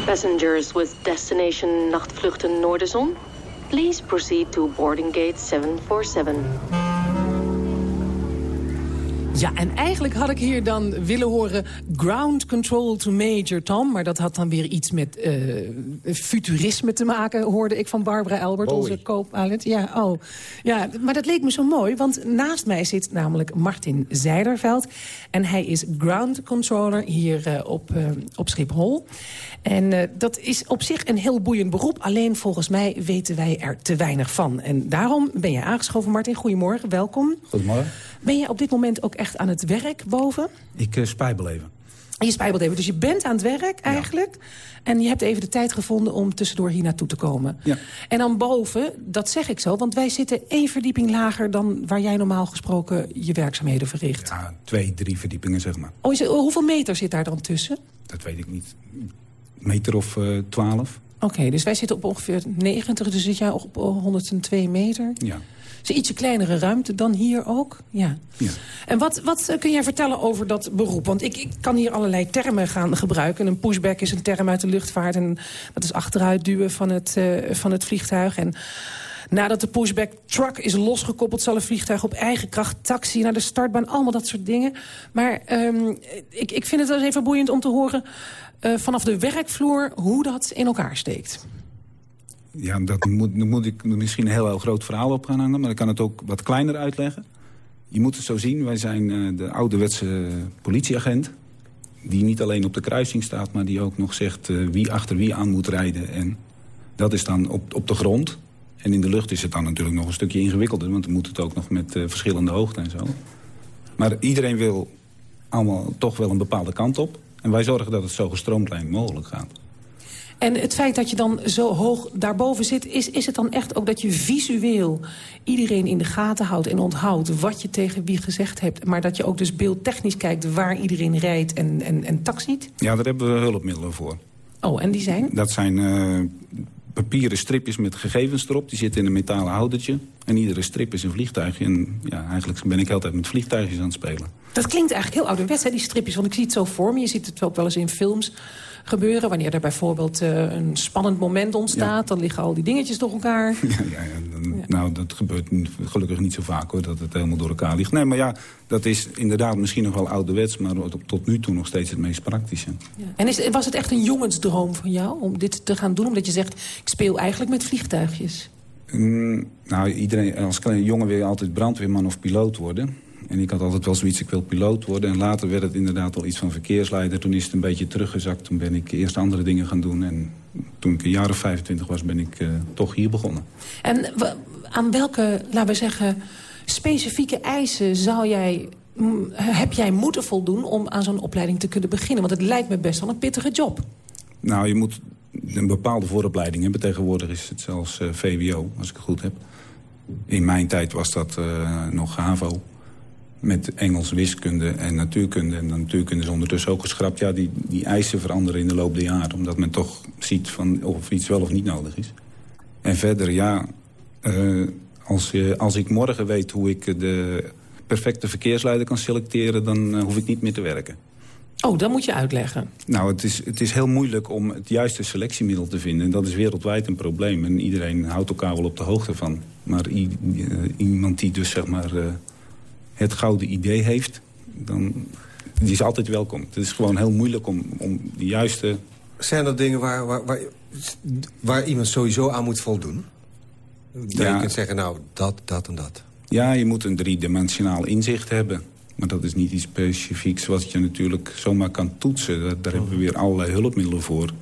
Passengers with destination Nachtvluchten Noorderzon, please proceed to boarding gate 747. Ja, en eigenlijk had ik hier dan willen horen ground control to Major Tom. Maar dat had dan weer iets met eh, futurisme te maken, hoorde ik van Barbara Albert, onze co-pilot. Ja, oh. ja, maar dat leek me zo mooi, want naast mij zit namelijk Martin Zijderveld. En hij is ground controller hier eh, op, eh, op Schiphol. En dat is op zich een heel boeiend beroep. Alleen volgens mij weten wij er te weinig van. En daarom ben je aangeschoven, Martin. Goedemorgen, welkom. Goedemorgen. Ben je op dit moment ook echt aan het werk boven? Ik uh, spijbel even. Je spijbelt even. Dus je bent aan het werk eigenlijk. En je hebt even de tijd gevonden om tussendoor hier naartoe te komen. Ja. En dan boven, dat zeg ik zo, want wij zitten één verdieping lager... dan waar jij normaal gesproken je werkzaamheden verricht. Ja, twee, drie verdiepingen, zeg maar. Oh, is het- hoeveel meter zit daar dan tussen? Dat weet ik niet. Meter of eh, twaalf. Oké, dus wij zitten op ongeveer 90, dus zit jij op eh, 102 meter. ja. Is een ietsje kleinere ruimte dan hier ook? Ja. ja. En wat, wat eh, kun jij vertellen over dat beroep? Want ik, ik kan hier allerlei termen gaan gebruiken. Een pushback is een term uit de luchtvaart. En dat is achteruit duwen van het, eh, van het vliegtuig. En nadat de pushback truck is losgekoppeld... zal een vliegtuig op eigen kracht taxi naar de startbaan. Allemaal dat soort dingen. Maar ehm, ik, ik vind het wel eens even boeiend om te horen... eh, vanaf de werkvloer hoe dat in elkaar steekt. Ja, dat moet, moet ik misschien een heel, heel groot verhaal op gaan hangen... maar ik kan het ook wat kleiner uitleggen. Je moet het zo zien, wij zijn eh, de ouderwetse politieagent... die niet alleen op de kruising staat... maar die ook nog zegt eh, wie achter wie aan moet rijden. En dat is dan op, op de grond. En in de lucht is het dan natuurlijk nog een stukje ingewikkelder... want dan moet het ook nog met eh, verschillende hoogte en zo. Maar iedereen wil allemaal toch wel een bepaalde kant op. En wij zorgen dat het zo gestroomlijnd mogelijk gaat. En het feit dat je dan zo hoog daarboven zit... Is, is het dan echt ook dat je visueel iedereen in de gaten houdt... en onthoudt wat je tegen wie gezegd hebt... maar dat je ook dus beeldtechnisch kijkt waar iedereen rijdt en, en, en taxiet? Ja, daar hebben we hulpmiddelen voor. Oh, en die zijn? Dat zijn eh, papieren stripjes met gegevens erop. Die zitten in een metalen houdertje. En iedere strip is een vliegtuigje. En ja, eigenlijk ben ik altijd met vliegtuigjes aan het spelen. Dat klinkt eigenlijk heel ouderwets, hè, die stripjes. Want ik zie het zo voor me. Je ziet het ook wel eens in films gebeuren. Wanneer er bijvoorbeeld eh, een spannend moment ontstaat... dan liggen al die dingetjes door elkaar. Ja, ja, ja, dan- Nou, dat gebeurt gelukkig niet zo vaak hoor, dat het helemaal door elkaar ligt. Nee, maar ja, dat is inderdaad misschien nog wel ouderwets... maar tot- tot nu toe nog steeds het meest praktische. En is, was het echt een jongensdroom van jou om dit te gaan doen? Omdat je zegt, ik speel eigenlijk met vliegtuigjes. Mm, nou, iedereen, als kleine jongen wil je altijd brandweerman of piloot worden. En ik had altijd wel zoiets, ik wil piloot worden. En later werd het inderdaad al iets van verkeersleider. Toen is het een beetje teruggezakt. Toen ben ik eerst andere dingen gaan doen. En toen ik een jaar of 25 was, ben ik eh, toch hier begonnen. En aan welke, laten we zeggen, specifieke eisen zou jij, heb jij moeten voldoen... om aan zo'n opleiding te kunnen beginnen? Want het lijkt me best wel een pittige job. Nou, je moet een bepaalde vooropleiding hebben. Tegenwoordig is het zelfs eh, VWO, als ik het goed heb. In mijn tijd was dat eh, nog HAVO. Met Engels, wiskunde en natuurkunde. En de natuurkunde is ondertussen ook geschrapt. Ja, die, die eisen veranderen in de loop der jaren. Omdat men toch ziet van of iets wel of niet nodig is. En verder, ja... eh, als, je, als ik morgen weet hoe ik de perfecte verkeersleider kan selecteren... dan eh, hoef ik niet meer te werken. Oh, dat moet je uitleggen. Nou, het is, het is heel moeilijk om het juiste selectiemiddel te vinden. En dat is wereldwijd een probleem. En iedereen houdt elkaar wel op de hoogte van. Maar eh, iemand die dus zeg maar eh, het gouden idee heeft... Dan, die is altijd welkom. Het is gewoon heel moeilijk om, om de juiste... Zijn er dingen waar, waar, waar, waar iemand sowieso aan moet voldoen? Dat Ja. je kunt zeggen, nou, dat, dat en dat. Ja, je moet een driedimensionaal inzicht hebben. Maar dat is niet iets specifieks wat je natuurlijk zomaar kan toetsen. Daar, daar hebben we weer allerlei hulpmiddelen voor.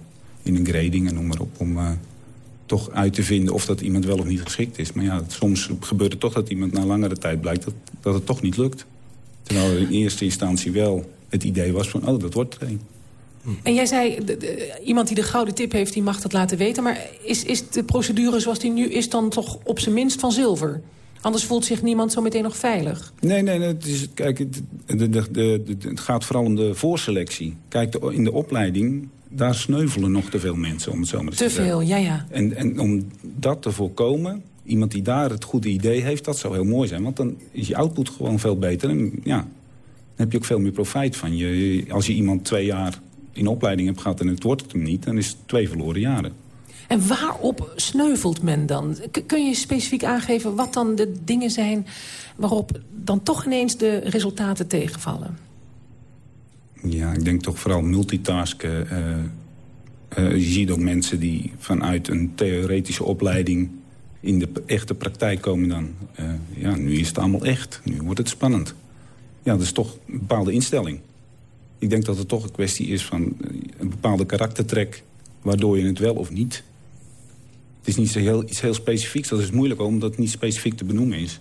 In een grading en noem maar op. Om eh, toch uit te vinden of dat iemand wel of niet geschikt is. Maar ja, soms gebeurt het toch dat iemand na langere tijd blijkt dat, dat het toch niet lukt. Terwijl er in eerste instantie wel het idee was van, oh, dat wordt er een. En jij zei, de- iemand die de gouden tip heeft, die mag dat laten weten. Maar is, is de procedure zoals die nu is dan toch op zijn minst van zilver? Anders voelt zich niemand zo meteen nog veilig. Nee, nee, nee het, is, kijk, het, de, de, het gaat vooral om de voorselectie. Kijk, in de opleiding, daar sneuvelen nog te veel mensen, om het zo maar Te te zeggen. veel, ja, ja. En, en om dat te voorkomen, iemand die daar het goede idee heeft... dat zou heel mooi zijn, want dan is je output gewoon veel beter. En ja, dan heb je ook veel meer profijt van. Je, als je iemand twee jaar in opleiding hebt gehad en het wordt het hem niet... dan is het twee verloren jaren. En waarop sneuvelt men dan? Kun je specifiek aangeven wat dan de dingen zijn... waarop dan toch ineens de resultaten tegenvallen? Ja, ik denk toch vooral multitasken. eh, eh, je ziet ook mensen die vanuit een theoretische opleiding... in de echte praktijk komen dan. eh, ja, nu is het allemaal echt. Nu wordt het spannend. Ja, dat is toch een bepaalde instelling. Ik denk dat het toch een kwestie is van een bepaalde karaktertrek... waardoor je het wel of niet... Het is niet zo heel, iets heel specifieks. Dat is moeilijk omdat het niet specifiek te benoemen is.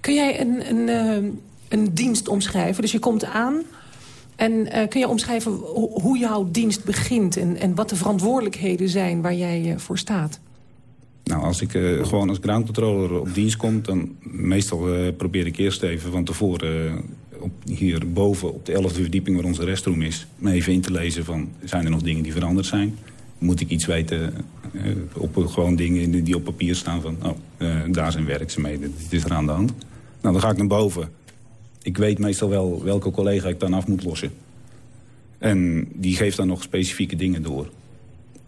Kun jij een, een, een dienst omschrijven? Dus je komt aan En uh, kun je omschrijven hoe jouw dienst begint... En, en wat de verantwoordelijkheden zijn waar jij uh, voor staat? Nou, als ik uh, gewoon als groundcontroller op dienst kom... dan meestal probeer ik eerst even van tevoren... Op, hier boven op de 11e verdieping waar onze restroom is... even in te lezen van, zijn er nog dingen die veranderd zijn? Moet ik iets weten op gewoon dingen die op papier staan van... oh, daar zijn werkzaamheden, dit is er aan de hand. Nou, dan ga ik naar boven ik weet meestal wel welke collega ik dan af moet lossen. En die geeft dan nog specifieke dingen door.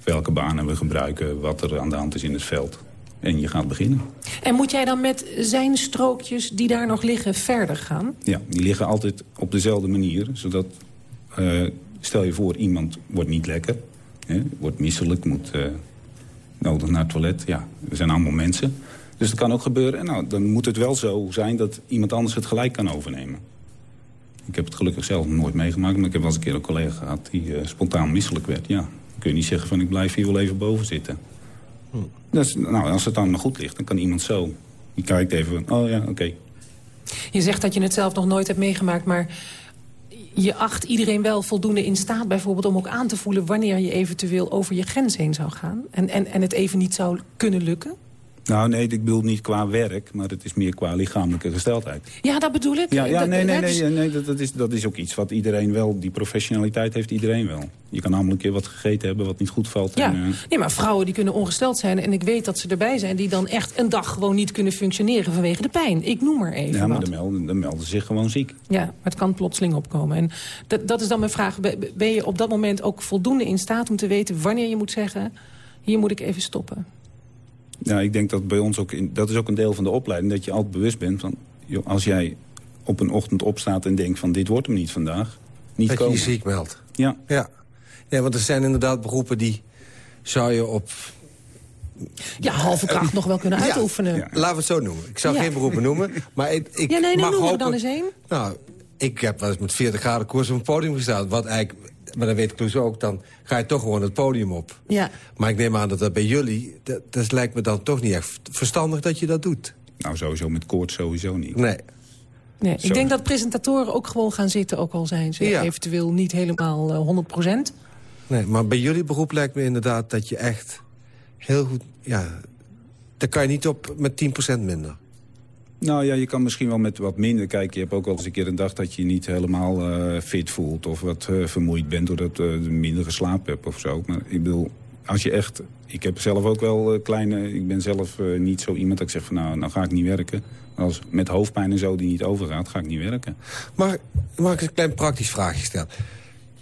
Welke banen we gebruiken, wat er aan de hand is in het veld. En je gaat beginnen. En moet jij dan met zijn strookjes die daar nog liggen verder gaan? Ja, die liggen altijd op dezelfde manier. Zodat, uh, stel je voor, iemand wordt niet lekker. Hè, wordt misselijk, moet uh, nodig naar het toilet. Ja, we zijn allemaal mensen. Dus dat kan ook gebeuren. En nou, dan moet het wel zo zijn dat iemand anders het gelijk kan overnemen. Ik heb het gelukkig zelf nooit meegemaakt. Maar ik heb wel eens een keer een collega gehad die uh, spontaan misselijk werd. Ja, dan kun je niet zeggen van ik blijf hier wel even boven zitten. Hm. Dus, nou, als het dan maar goed ligt, dan kan iemand zo. Die kijkt even van, oh ja, oké. Je zegt dat je het zelf nog nooit hebt meegemaakt, maar je acht iedereen wel voldoende in staat bijvoorbeeld om ook aan te voelen... wanneer je eventueel over je grens heen zou gaan en, en, en het even niet zou kunnen lukken? Nou, nee, ik bedoel niet qua werk, maar het is meer qua lichamelijke gesteldheid. Ja, dat bedoel ik. Ja, ja nee, nee, nee, nee, dat, dat, is, dat is ook iets wat iedereen wel, die professionaliteit heeft iedereen wel. Je kan namelijk een keer wat gegeten hebben wat niet goed valt. Ja, en, uh... nee, maar vrouwen die kunnen ongesteld zijn en ik weet dat ze erbij zijn... die dan echt een dag gewoon niet kunnen functioneren vanwege de pijn. Ik noem maar even Ja, maar dan melden, dan melden ze zich gewoon ziek. Ja, maar het kan plotseling opkomen. En dat, dat is dan mijn vraag. Ben je op dat moment ook voldoende in staat om te weten wanneer je moet zeggen... hier moet ik even stoppen? Ja, ik denk dat bij ons ook, in, dat is ook een deel van de opleiding, dat je altijd bewust bent van, joh, als jij op een ochtend opstaat en denkt van dit wordt hem niet vandaag, niet dat komen. je je ziek meldt. Ja. ja. Ja, want er zijn inderdaad beroepen die zou je op... Ja, halve kracht nog wel kunnen uitoefenen. Ja, laten we het zo noemen. Ik zou geen beroepen noemen, maar ik, ik ja, nee, nee, mag noem hopen... er dan eens één. Nou, ik heb wel eens met 40 graden koers op een podium gestaan. Wat eigenlijk maar dan weet Kloes ook, dan ga je toch gewoon het podium op. Ja. Maar ik neem aan dat dat bij jullie, dat, dat lijkt me dan toch niet echt verstandig dat je dat doet. Nou, sowieso met koorts sowieso niet. Nee. Nee, ik denk dat presentatoren ook gewoon gaan zitten, ook al zijn ze eventueel niet helemaal uh, 100 procent. Nee, maar bij jullie beroep lijkt me inderdaad dat je echt heel goed... Ja, daar kan je niet op met 10% minder. Nou ja, je kan misschien wel met wat minder kijken. Je hebt ook wel eens een keer een dag dat je je niet helemaal uh, fit voelt... of wat uh, vermoeid bent doordat je uh, minder geslapen hebt of zo. Maar ik bedoel, als je echt... Ik heb zelf ook wel kleine... Ik ben zelf niet zo iemand dat ik zeg van nou, nou ga ik niet werken. Als met hoofdpijn en zo die niet overgaat, ga ik niet werken. Maar mag ik een klein praktisch vraagje stellen?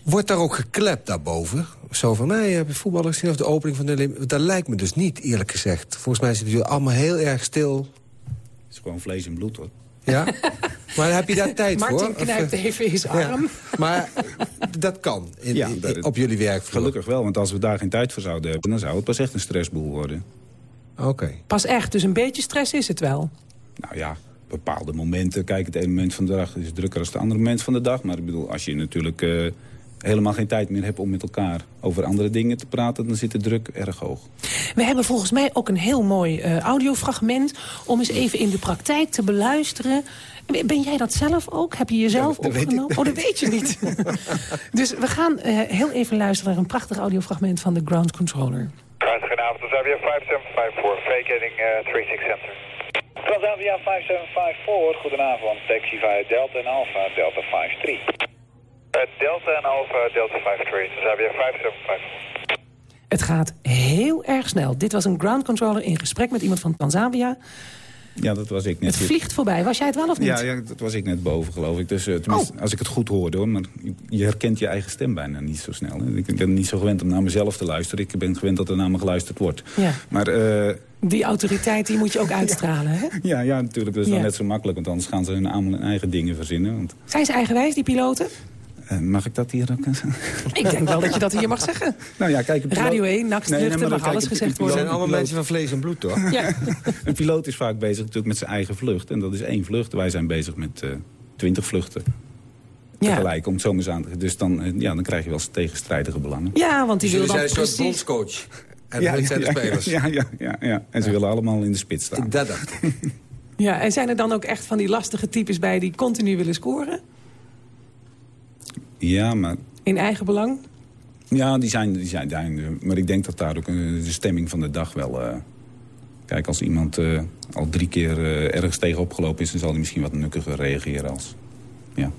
Wordt daar ook geklept daarboven? Zo van, nee, heb je voetballers gezien of de opening van de... Dat lijkt me dus niet, eerlijk gezegd. Volgens mij zitten jullie allemaal heel erg stil is gewoon vlees en bloed, hoor. Ja? Maar heb je daar tijd Martin voor? Martin knijpt even in zijn arm. Ja. Maar dat kan in, ja, in, op jullie werkvloer? Gelukkig wel, want als we daar geen tijd voor zouden hebben... dan zou het pas echt een stressboel worden. Oké. Pas echt, dus een beetje stress is het wel? Nou ja, bepaalde momenten. Kijk, het ene moment van de dag is drukker dan het andere moment van de dag. Maar ik bedoel, als je natuurlijk... Uh, helemaal geen tijd meer hebt om met elkaar over andere dingen te praten... dan zit de druk erg hoog. We hebben volgens mij ook een heel mooi uh, audiofragment... om eens even in de praktijk te beluisteren. Ben jij dat zelf ook? Heb je jezelf ja, opgenomen? Oh, dat weet je niet. dus we gaan uh, heel even luisteren naar een prachtig audiofragment van de ground controller. Goedenavond, Transavia 5754, vacating uh, 36 Center. Transavia 5754, goedenavond, taxi via Delta en Alpha, Delta 53. Uh, Delta en Alpha, Delta 53, Transavia 5754. Het gaat heel erg snel. Dit was een ground controller in gesprek met iemand van Tanzania. Ja, dat was ik net. Het vliegt voorbij. Was jij het wel of niet? Ja, ja dat was ik net boven, geloof ik. Dus uh, tenminste, oh. als ik het goed hoorde, hoor. Maar je herkent je eigen stem bijna niet zo snel. Hè? Ik ben niet zo gewend om naar mezelf te luisteren. Ik ben gewend dat er naar me geluisterd wordt. Ja. Maar... Uh, die autoriteit die moet je ook uitstralen, hè? ja, ja, natuurlijk. Dat is ja. wel net zo makkelijk. Want anders gaan ze hun allemaal hun eigen dingen verzinnen. Want... Zijn ze eigenwijs, die piloten? Uh, mag ik dat hier ook Ik denk wel dat je dat hier mag zeggen. Nou ja, kijk, Radio 1, nachtluchten, nee, nee, mag alles gezegd worden. zijn allemaal mensen van vlees en bloed, toch? Ja. een piloot is vaak bezig natuurlijk met zijn eigen vlucht. En dat is één vlucht. Wij zijn bezig met twintig uh, vluchten. Tegelijk, ja. om het zo maar aan te Dus dan, uh, ja, dan krijg je wel eens tegenstrijdige belangen. Ja, want die dus willen dan zijn precies... een soort bondscoach. En ja, zijn de spelers. Ja, ja, ja, ja. En ze willen allemaal in de spits staan. Dat dacht ik. Ja, en zijn er dan ook echt van die lastige types bij die continu willen scoren? Ja, maar... In eigen belang? Ja, die zijn, die zijn, maar ik denk dat daar ook de stemming van de dag wel... kijk, als iemand al drie keer ergens tegenop gelopen is... dan zal hij misschien wat nukkiger reageren als... Ja,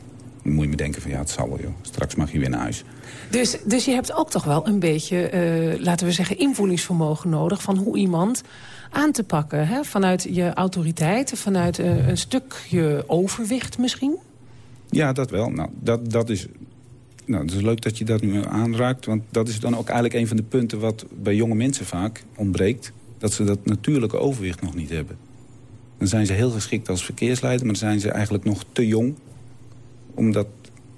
dan moet je me denken van ja, het zal wel, joh. Straks mag je weer naar huis. Dus, dus je hebt ook toch wel een beetje, laten we zeggen, invoelingsvermogen nodig... van hoe iemand aan te pakken. Hè? Vanuit je autoriteit, vanuit een stukje overwicht misschien? Ja, dat wel. Nou, dat, dat is nou, het is leuk dat je dat nu aanraakt. Want dat is dan ook eigenlijk een van de punten wat bij jonge mensen vaak ontbreekt. Dat ze dat natuurlijke overwicht nog niet hebben. Dan zijn ze heel geschikt als verkeersleider. Maar dan zijn ze eigenlijk nog te jong om dat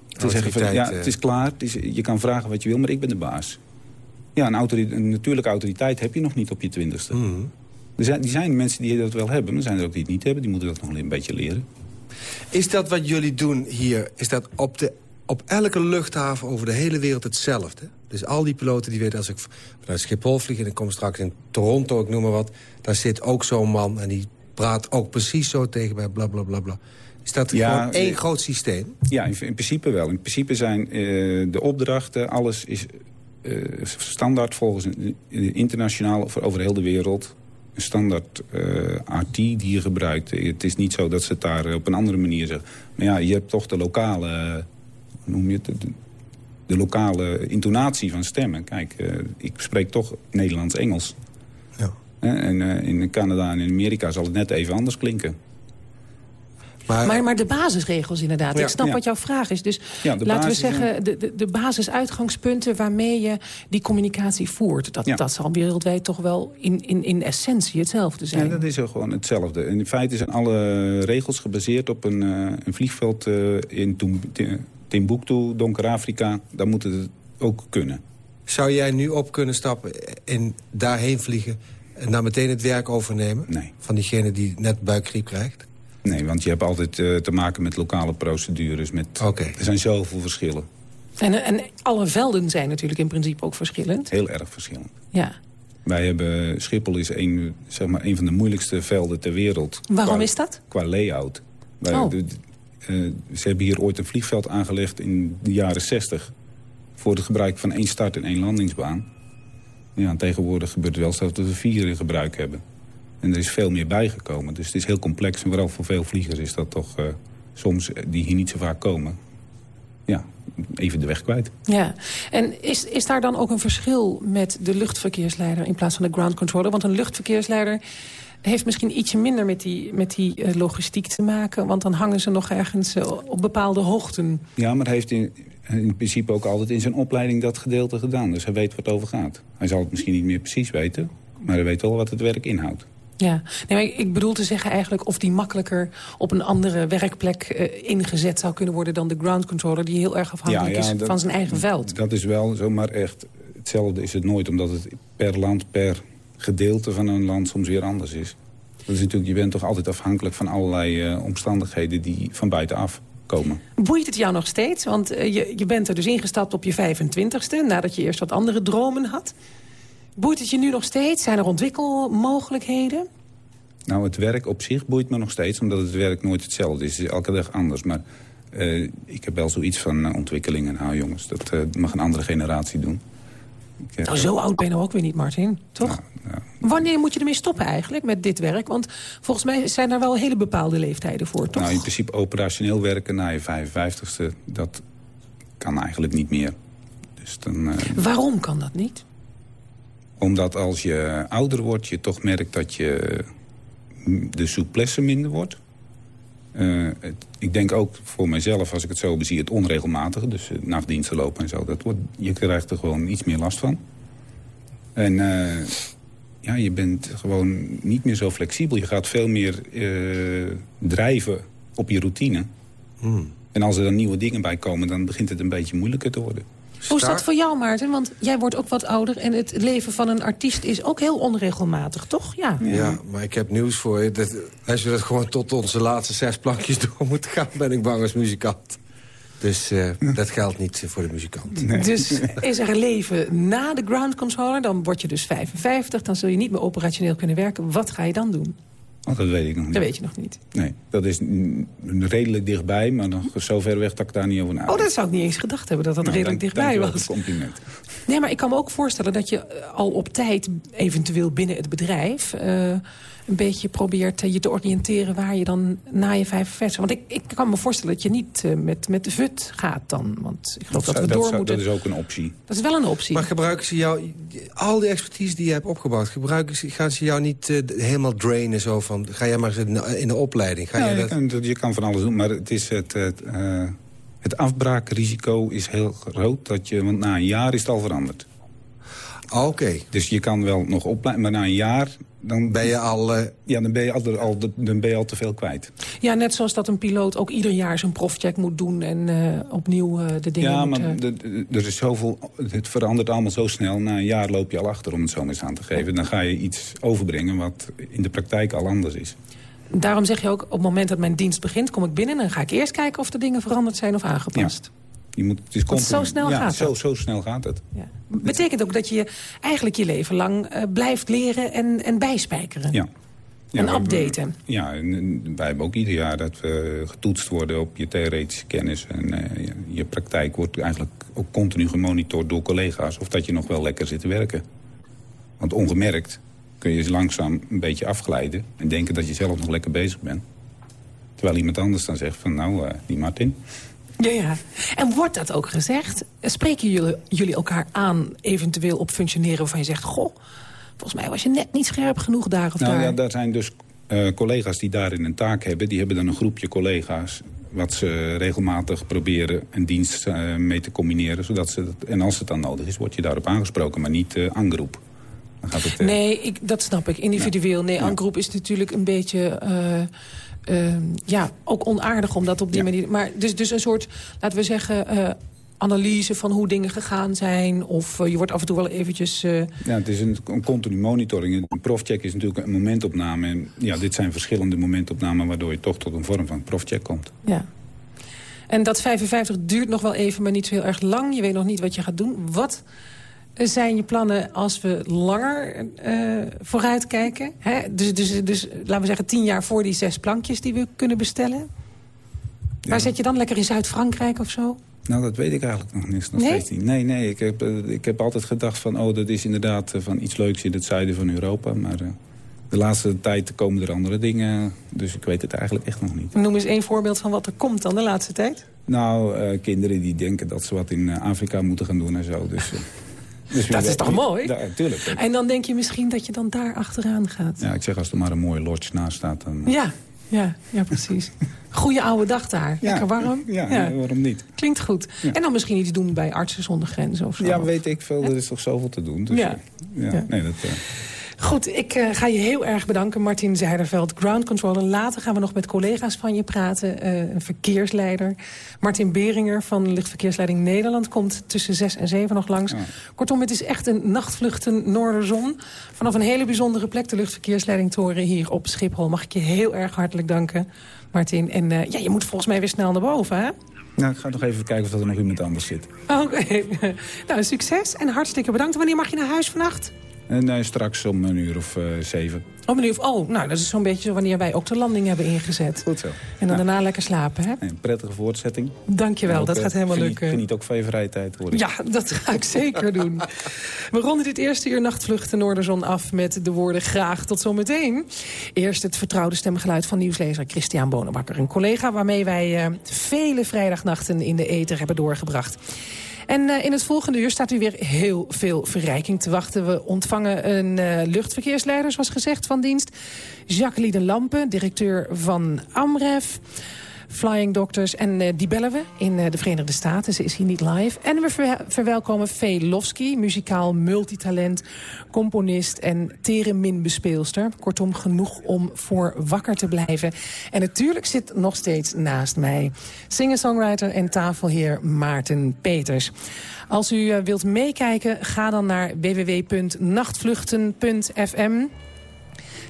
te zeggen van... Ja, het is klaar. Het is, je kan vragen wat je wil, maar ik ben de baas. Ja, een, een natuurlijke autoriteit heb je nog niet op je twintigste. Mm er zijn, die zijn mensen die dat wel hebben, maar er zijn er ook die het niet hebben. Die moeten dat nog een beetje leren. Is dat wat jullie doen hier, is dat op, de, op elke luchthaven over de hele wereld hetzelfde? Dus al die piloten die weten, als ik vanuit Schiphol vlieg... en ik kom straks in Toronto, ik noem maar wat... daar zit ook zo'n man en die praat ook precies zo tegen mij, bla bla bla bla. Is dat gewoon één eh, groot systeem? Ja, in, principe wel. In principe zijn uh, de opdrachten, alles is uh, standaard volgens een, internationaal... over heel de wereld een standaard uh, eh, RT die je gebruikt. Het is niet zo dat ze het daar op een andere manier zeggen. Maar ja, je hebt toch de lokale, noem je het, de, lokale intonatie van stemmen. Kijk, uh, ik spreek toch Nederlands-Engels. Ja. En uh, in Canada en in Amerika zal het net even anders klinken. Maar, maar, de basisregels inderdaad. ik snap wat jouw vraag is. Dus laten we zeggen, de, de, de basisuitgangspunten waarmee je die communicatie voert. Dat, dat zal wereldwijd toch wel in, in, in essentie hetzelfde zijn. Ja, dat is gewoon hetzelfde. In feite zijn alle regels gebaseerd op een, uh, een vliegveld in Timbuktu, Donker Afrika. Daar moet het ook kunnen. Zou jij nu op kunnen stappen en daarheen vliegen... en dan meteen het werk overnemen? Nee. Van diegene die net buikgriep krijgt? Nee, want je hebt altijd uh, te maken met lokale procedures. Met, okay. Er zijn zoveel verschillen. En, en alle velden zijn natuurlijk in principe ook verschillend. Heel erg verschillend. Ja. Wij hebben, Schiphol is een, zeg maar, een van de moeilijkste velden ter wereld. Waarom is dat? Qua layout. Wij, oh. De, uh, ze hebben hier ooit een vliegveld aangelegd in de jaren 60... voor het gebruik van één start- en één landingsbaan. Ja, en tegenwoordig gebeurt het wel zelfs dat we vier in gebruik hebben. En er is veel meer bijgekomen. Dus het is heel complex. En vooral voor veel vliegers is dat toch uh, soms, eh, die hier niet zo vaak komen... even de weg kwijt. Ja, en is, is daar dan ook een verschil met de luchtverkeersleider... in plaats van de ground controller? Want een luchtverkeersleider heeft misschien ietsje minder met die, met die uh, logistiek te maken. Want dan hangen ze nog ergens op bepaalde hoogten. Ja, maar hij heeft in, in principe ook altijd in zijn opleiding dat gedeelte gedaan. Dus hij weet wat het over gaat. Hij zal het misschien niet meer precies weten, maar hij weet wel wat het werk inhoudt. Ja, nee, maar ik bedoel te zeggen eigenlijk of die makkelijker op een andere werkplek uh, ingezet zou kunnen worden dan de ground controller die heel erg afhankelijk is van zijn eigen veld. Dat is wel zo, maar echt hetzelfde is het nooit omdat het per land, per gedeelte van een land soms weer anders is. Dat is natuurlijk, je bent toch altijd afhankelijk van allerlei uh, omstandigheden die van buitenaf komen. Boeit het jou nog steeds? Want uh, je, je bent er dus ingestapt op je 25ste, nadat je eerst wat andere dromen had. Boeit het je nu nog steeds? Zijn er ontwikkelmogelijkheden? Nou, het werk op zich boeit me nog steeds, omdat het werk nooit hetzelfde is. Het is elke dag anders, maar uh, ik heb wel zoiets van uh, ontwikkeling. En nou jongens, dat uh, mag een andere generatie doen. Ik, nou, zo oud ben je nou ook weer niet, Martin, toch? Nou, Wanneer moet je ermee stoppen eigenlijk, met dit werk? Want volgens mij zijn er wel hele bepaalde leeftijden voor, toch? Nou, in principe operationeel werken na je 55ste, dat kan eigenlijk niet meer. Dus dan, Waarom kan dat niet? Omdat als je ouder wordt, je toch merkt dat je de souplesse minder wordt. Uh, het, ik denk ook voor mijzelf, als ik het zo bezie, het onregelmatige. Dus uh, nachtdiensten lopen en zo. Dat wordt, je krijgt er gewoon iets meer last van. En uh, ja, je bent gewoon niet meer zo flexibel. Je gaat veel meer drijven op je routine. Hmm. En als er dan nieuwe dingen bij komen, dan begint het een beetje moeilijker te worden. Hoe is dat voor jou, Maarten? Want jij wordt ook wat ouder... en het leven van een artiest is ook heel onregelmatig, toch? Ja, ja maar ik heb nieuws voor je. Dat, als je dat gewoon tot onze laatste zes plankjes door moet gaan... ben ik bang als muzikant. Dus uh, dat geldt niet voor de muzikant. Dus is er een leven na de ground controller? Dan word je dus 55, dan zul je niet meer operationeel kunnen werken. Wat ga je dan doen? Oh, dat weet ik nog niet. Dat weet je nog niet. Nee, dat is redelijk dichtbij, maar nog zo ver weg dat ik daar niet over na. Oh, dat zou ik niet eens gedacht hebben, dat dat Nou, redelijk dank- dichtbij dank was. compliment. Nee, maar ik kan me ook voorstellen dat je eh, al op tijd... eventueel binnen het bedrijf... eh, een beetje probeert eh, je te oriënteren... waar je dan na je 45... Want ik, ik kan me voorstellen dat je niet eh, met, met de VUT gaat dan. Want ik geloof dat, zou- we door zou- moeten. dat is ook een optie. Dat is wel een optie. Maar gebruiken ze jou, al die expertise die je hebt opgebouwd... Gebruiken ze, gaan ze jou niet eh, helemaal drainen zo van... ga jij maar eens in de, in de opleiding? Ga Ja, je je, dat... kan, je kan van alles doen, maar het, is het, het, eh, het afbraakrisico is heel groot. Dat je, want na een jaar is het al veranderd. Ah, Oké. Dus je kan wel nog opleiden, maar na een jaar... Dan Ben je al... eh, Ja, dan ben je al, al, dan ben je al te veel kwijt. Ja, net zoals dat een piloot ook ieder jaar zijn profcheck moet doen... en eh, opnieuw eh, de dingen ja, moet... maar de- de- er is zoveel, het verandert allemaal zo snel. Na een jaar loop je al achter, om het zo maar eens aan te geven. Dan ga je iets overbrengen wat in de praktijk al anders is. Daarom zeg je ook, op het moment dat mijn dienst begint... kom ik binnen en dan ga ik eerst kijken of de dingen veranderd zijn of aangepast. Je moet, het is zo snel ja, gaat zo, zo snel gaat het. Ja. Betekent ook dat je eigenlijk je leven lang eh, blijft leren en, en bijspijkeren. Ja. Ja, En we updaten. Ja, en, wij hebben ook ieder jaar dat we getoetst worden op je theoretische kennis. En eh, je, praktijk wordt eigenlijk ook continu gemonitord door collega's... of dat je nog wel lekker zit te werken. Want ongemerkt kun je langzaam een beetje afglijden... en denken dat je zelf nog lekker bezig bent. Terwijl iemand anders dan zegt van, nou, eh, die Martin... Ja, ja. En wordt dat ook gezegd? Spreken jullie, jullie elkaar aan eventueel op functioneren waarvan je zegt... goh, volgens mij was je net niet scherp genoeg daar of Nou daar. ja, daar zijn dus eh, collega's die daarin een taak hebben. Die hebben dan een groepje collega's... wat ze regelmatig proberen een dienst eh, mee te combineren. Zodat ze dat, en als het dan nodig is, word je daarop aangesproken. Maar niet eh aangeroep. Dan gaat het, Nee, ik, dat snap ik. Individueel. Nee, Angroep is natuurlijk een beetje... eh, eh, ja, ook onaardig om dat op die manier... Maar dus, dus een soort, laten we zeggen... eh, analyse van hoe dingen gegaan zijn. Of eh, je wordt af en toe wel eventjes... eh, Ja, het is een, een continu monitoring. Een profcheck is natuurlijk een momentopname. En ja, dit zijn verschillende momentopnamen... waardoor je toch tot een vorm van profcheck komt. ja. En dat 55 duurt nog wel even, maar niet zo heel erg lang. Je weet nog niet wat je gaat doen. Wat zijn je plannen als we langer eh vooruitkijken? Hè? Dus, dus, dus laten we zeggen tien jaar voor die zes plankjes die we kunnen bestellen. Waar zet je dan? Lekker in Zuid-Frankrijk of zo? Nou, dat weet ik eigenlijk nog niet. Nog Nee? steeds niet. Nee, nee. Ik heb, eh, ik heb altijd gedacht van... oh, dat is inderdaad eh, van iets leuks in het zuiden van Europa. Maar de laatste tijd komen er andere dingen. Dus ik weet het eigenlijk echt nog niet. Noem eens één voorbeeld van wat er komt dan de laatste tijd. Nou, kinderen die denken dat ze wat in Afrika moeten gaan doen en zo. Dus, dus Dat is toch mooi? Ja, tuurlijk. En dan denk je misschien dat je dan daar achteraan gaat. Ja, ik zeg als er maar een mooie lodge naast staat... dan... Ja, ja, ja precies. Goeie oude dag daar. Lekker warm. Ja, ja, waarom niet? Klinkt goed. En dan misschien iets doen bij Artsen zonder Grenzen of zo. Ja, weet ik veel. Er is toch zoveel te doen. Dus, Ja. eh, ja. Ja. Nee, dat, eh, Goed, ik eh, ga je heel erg bedanken, Martin Zijderveld, ground controller. Later gaan we nog met collega's van je praten. eh, een verkeersleider. Martin Beringer van Luchtverkeersleiding Nederland komt tussen zes en zeven nog langs. Kortom, het is echt een nachtvluchten Noorderzon. Vanaf een hele bijzondere plek, de Luchtverkeersleiding Toren hier op Schiphol. Mag ik je heel erg hartelijk danken, Martin. En eh, ja, je moet volgens mij weer snel naar boven, hè? nou, ik ga nog even kijken of er nog iemand anders zit. Oké. nou, succes en hartstikke bedankt. Wanneer mag je naar huis vannacht? En eh, straks om een uur of eh, zeven. Oh, meneer, oh, nou, dat is zo'n beetje zo wanneer wij ook de landing hebben ingezet. Goed zo. En dan daarna lekker slapen, hè? Een prettige voortzetting. Dankjewel, ook, dat eh, gaat helemaal geniet, lukken. Geniet ook van je vrije tijd, hoor ik. Ja, dat ga ik zeker doen. We ronden dit eerste uur Nachtvluchten Noorderzon af met de woorden graag tot zometeen. Eerst het vertrouwde stemgeluid van nieuwslezer Christian Bonenbakker. Een collega waarmee wij eh, vele vrijdagnachten in de ether hebben doorgebracht. En eh, in het volgende uur staat u weer heel veel verrijking te wachten. We ontvangen een eh, luchtverkeersleider, zoals gezegd, van dienst. Jacqueline Lampen, directeur van AMREF. Flying Doctors. En eh, die bellen we in eh, de Verenigde Staten. Ze is hier niet live. En we verwe- verwelkomen Vee Lofsky, muzikaal multitalent, componist en theremin-bespeelster. Kortom, genoeg om voor wakker te blijven. En natuurlijk zit nog steeds naast mij singer-songwriter en tafelheer Maarten Peters. Als u eh, wilt meekijken, ga dan naar www.nachtvluchten.fm.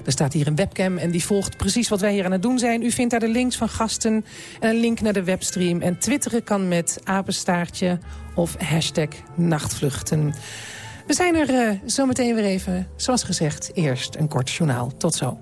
Er staat hier een webcam en die volgt precies wat wij hier aan het doen zijn. U vindt daar de links van gasten en een link naar de webstream. En twitteren kan met apenstaartje of hashtag nachtvluchten. We zijn er uh, zometeen weer even, zoals gezegd, eerst een kort journaal. Tot zo.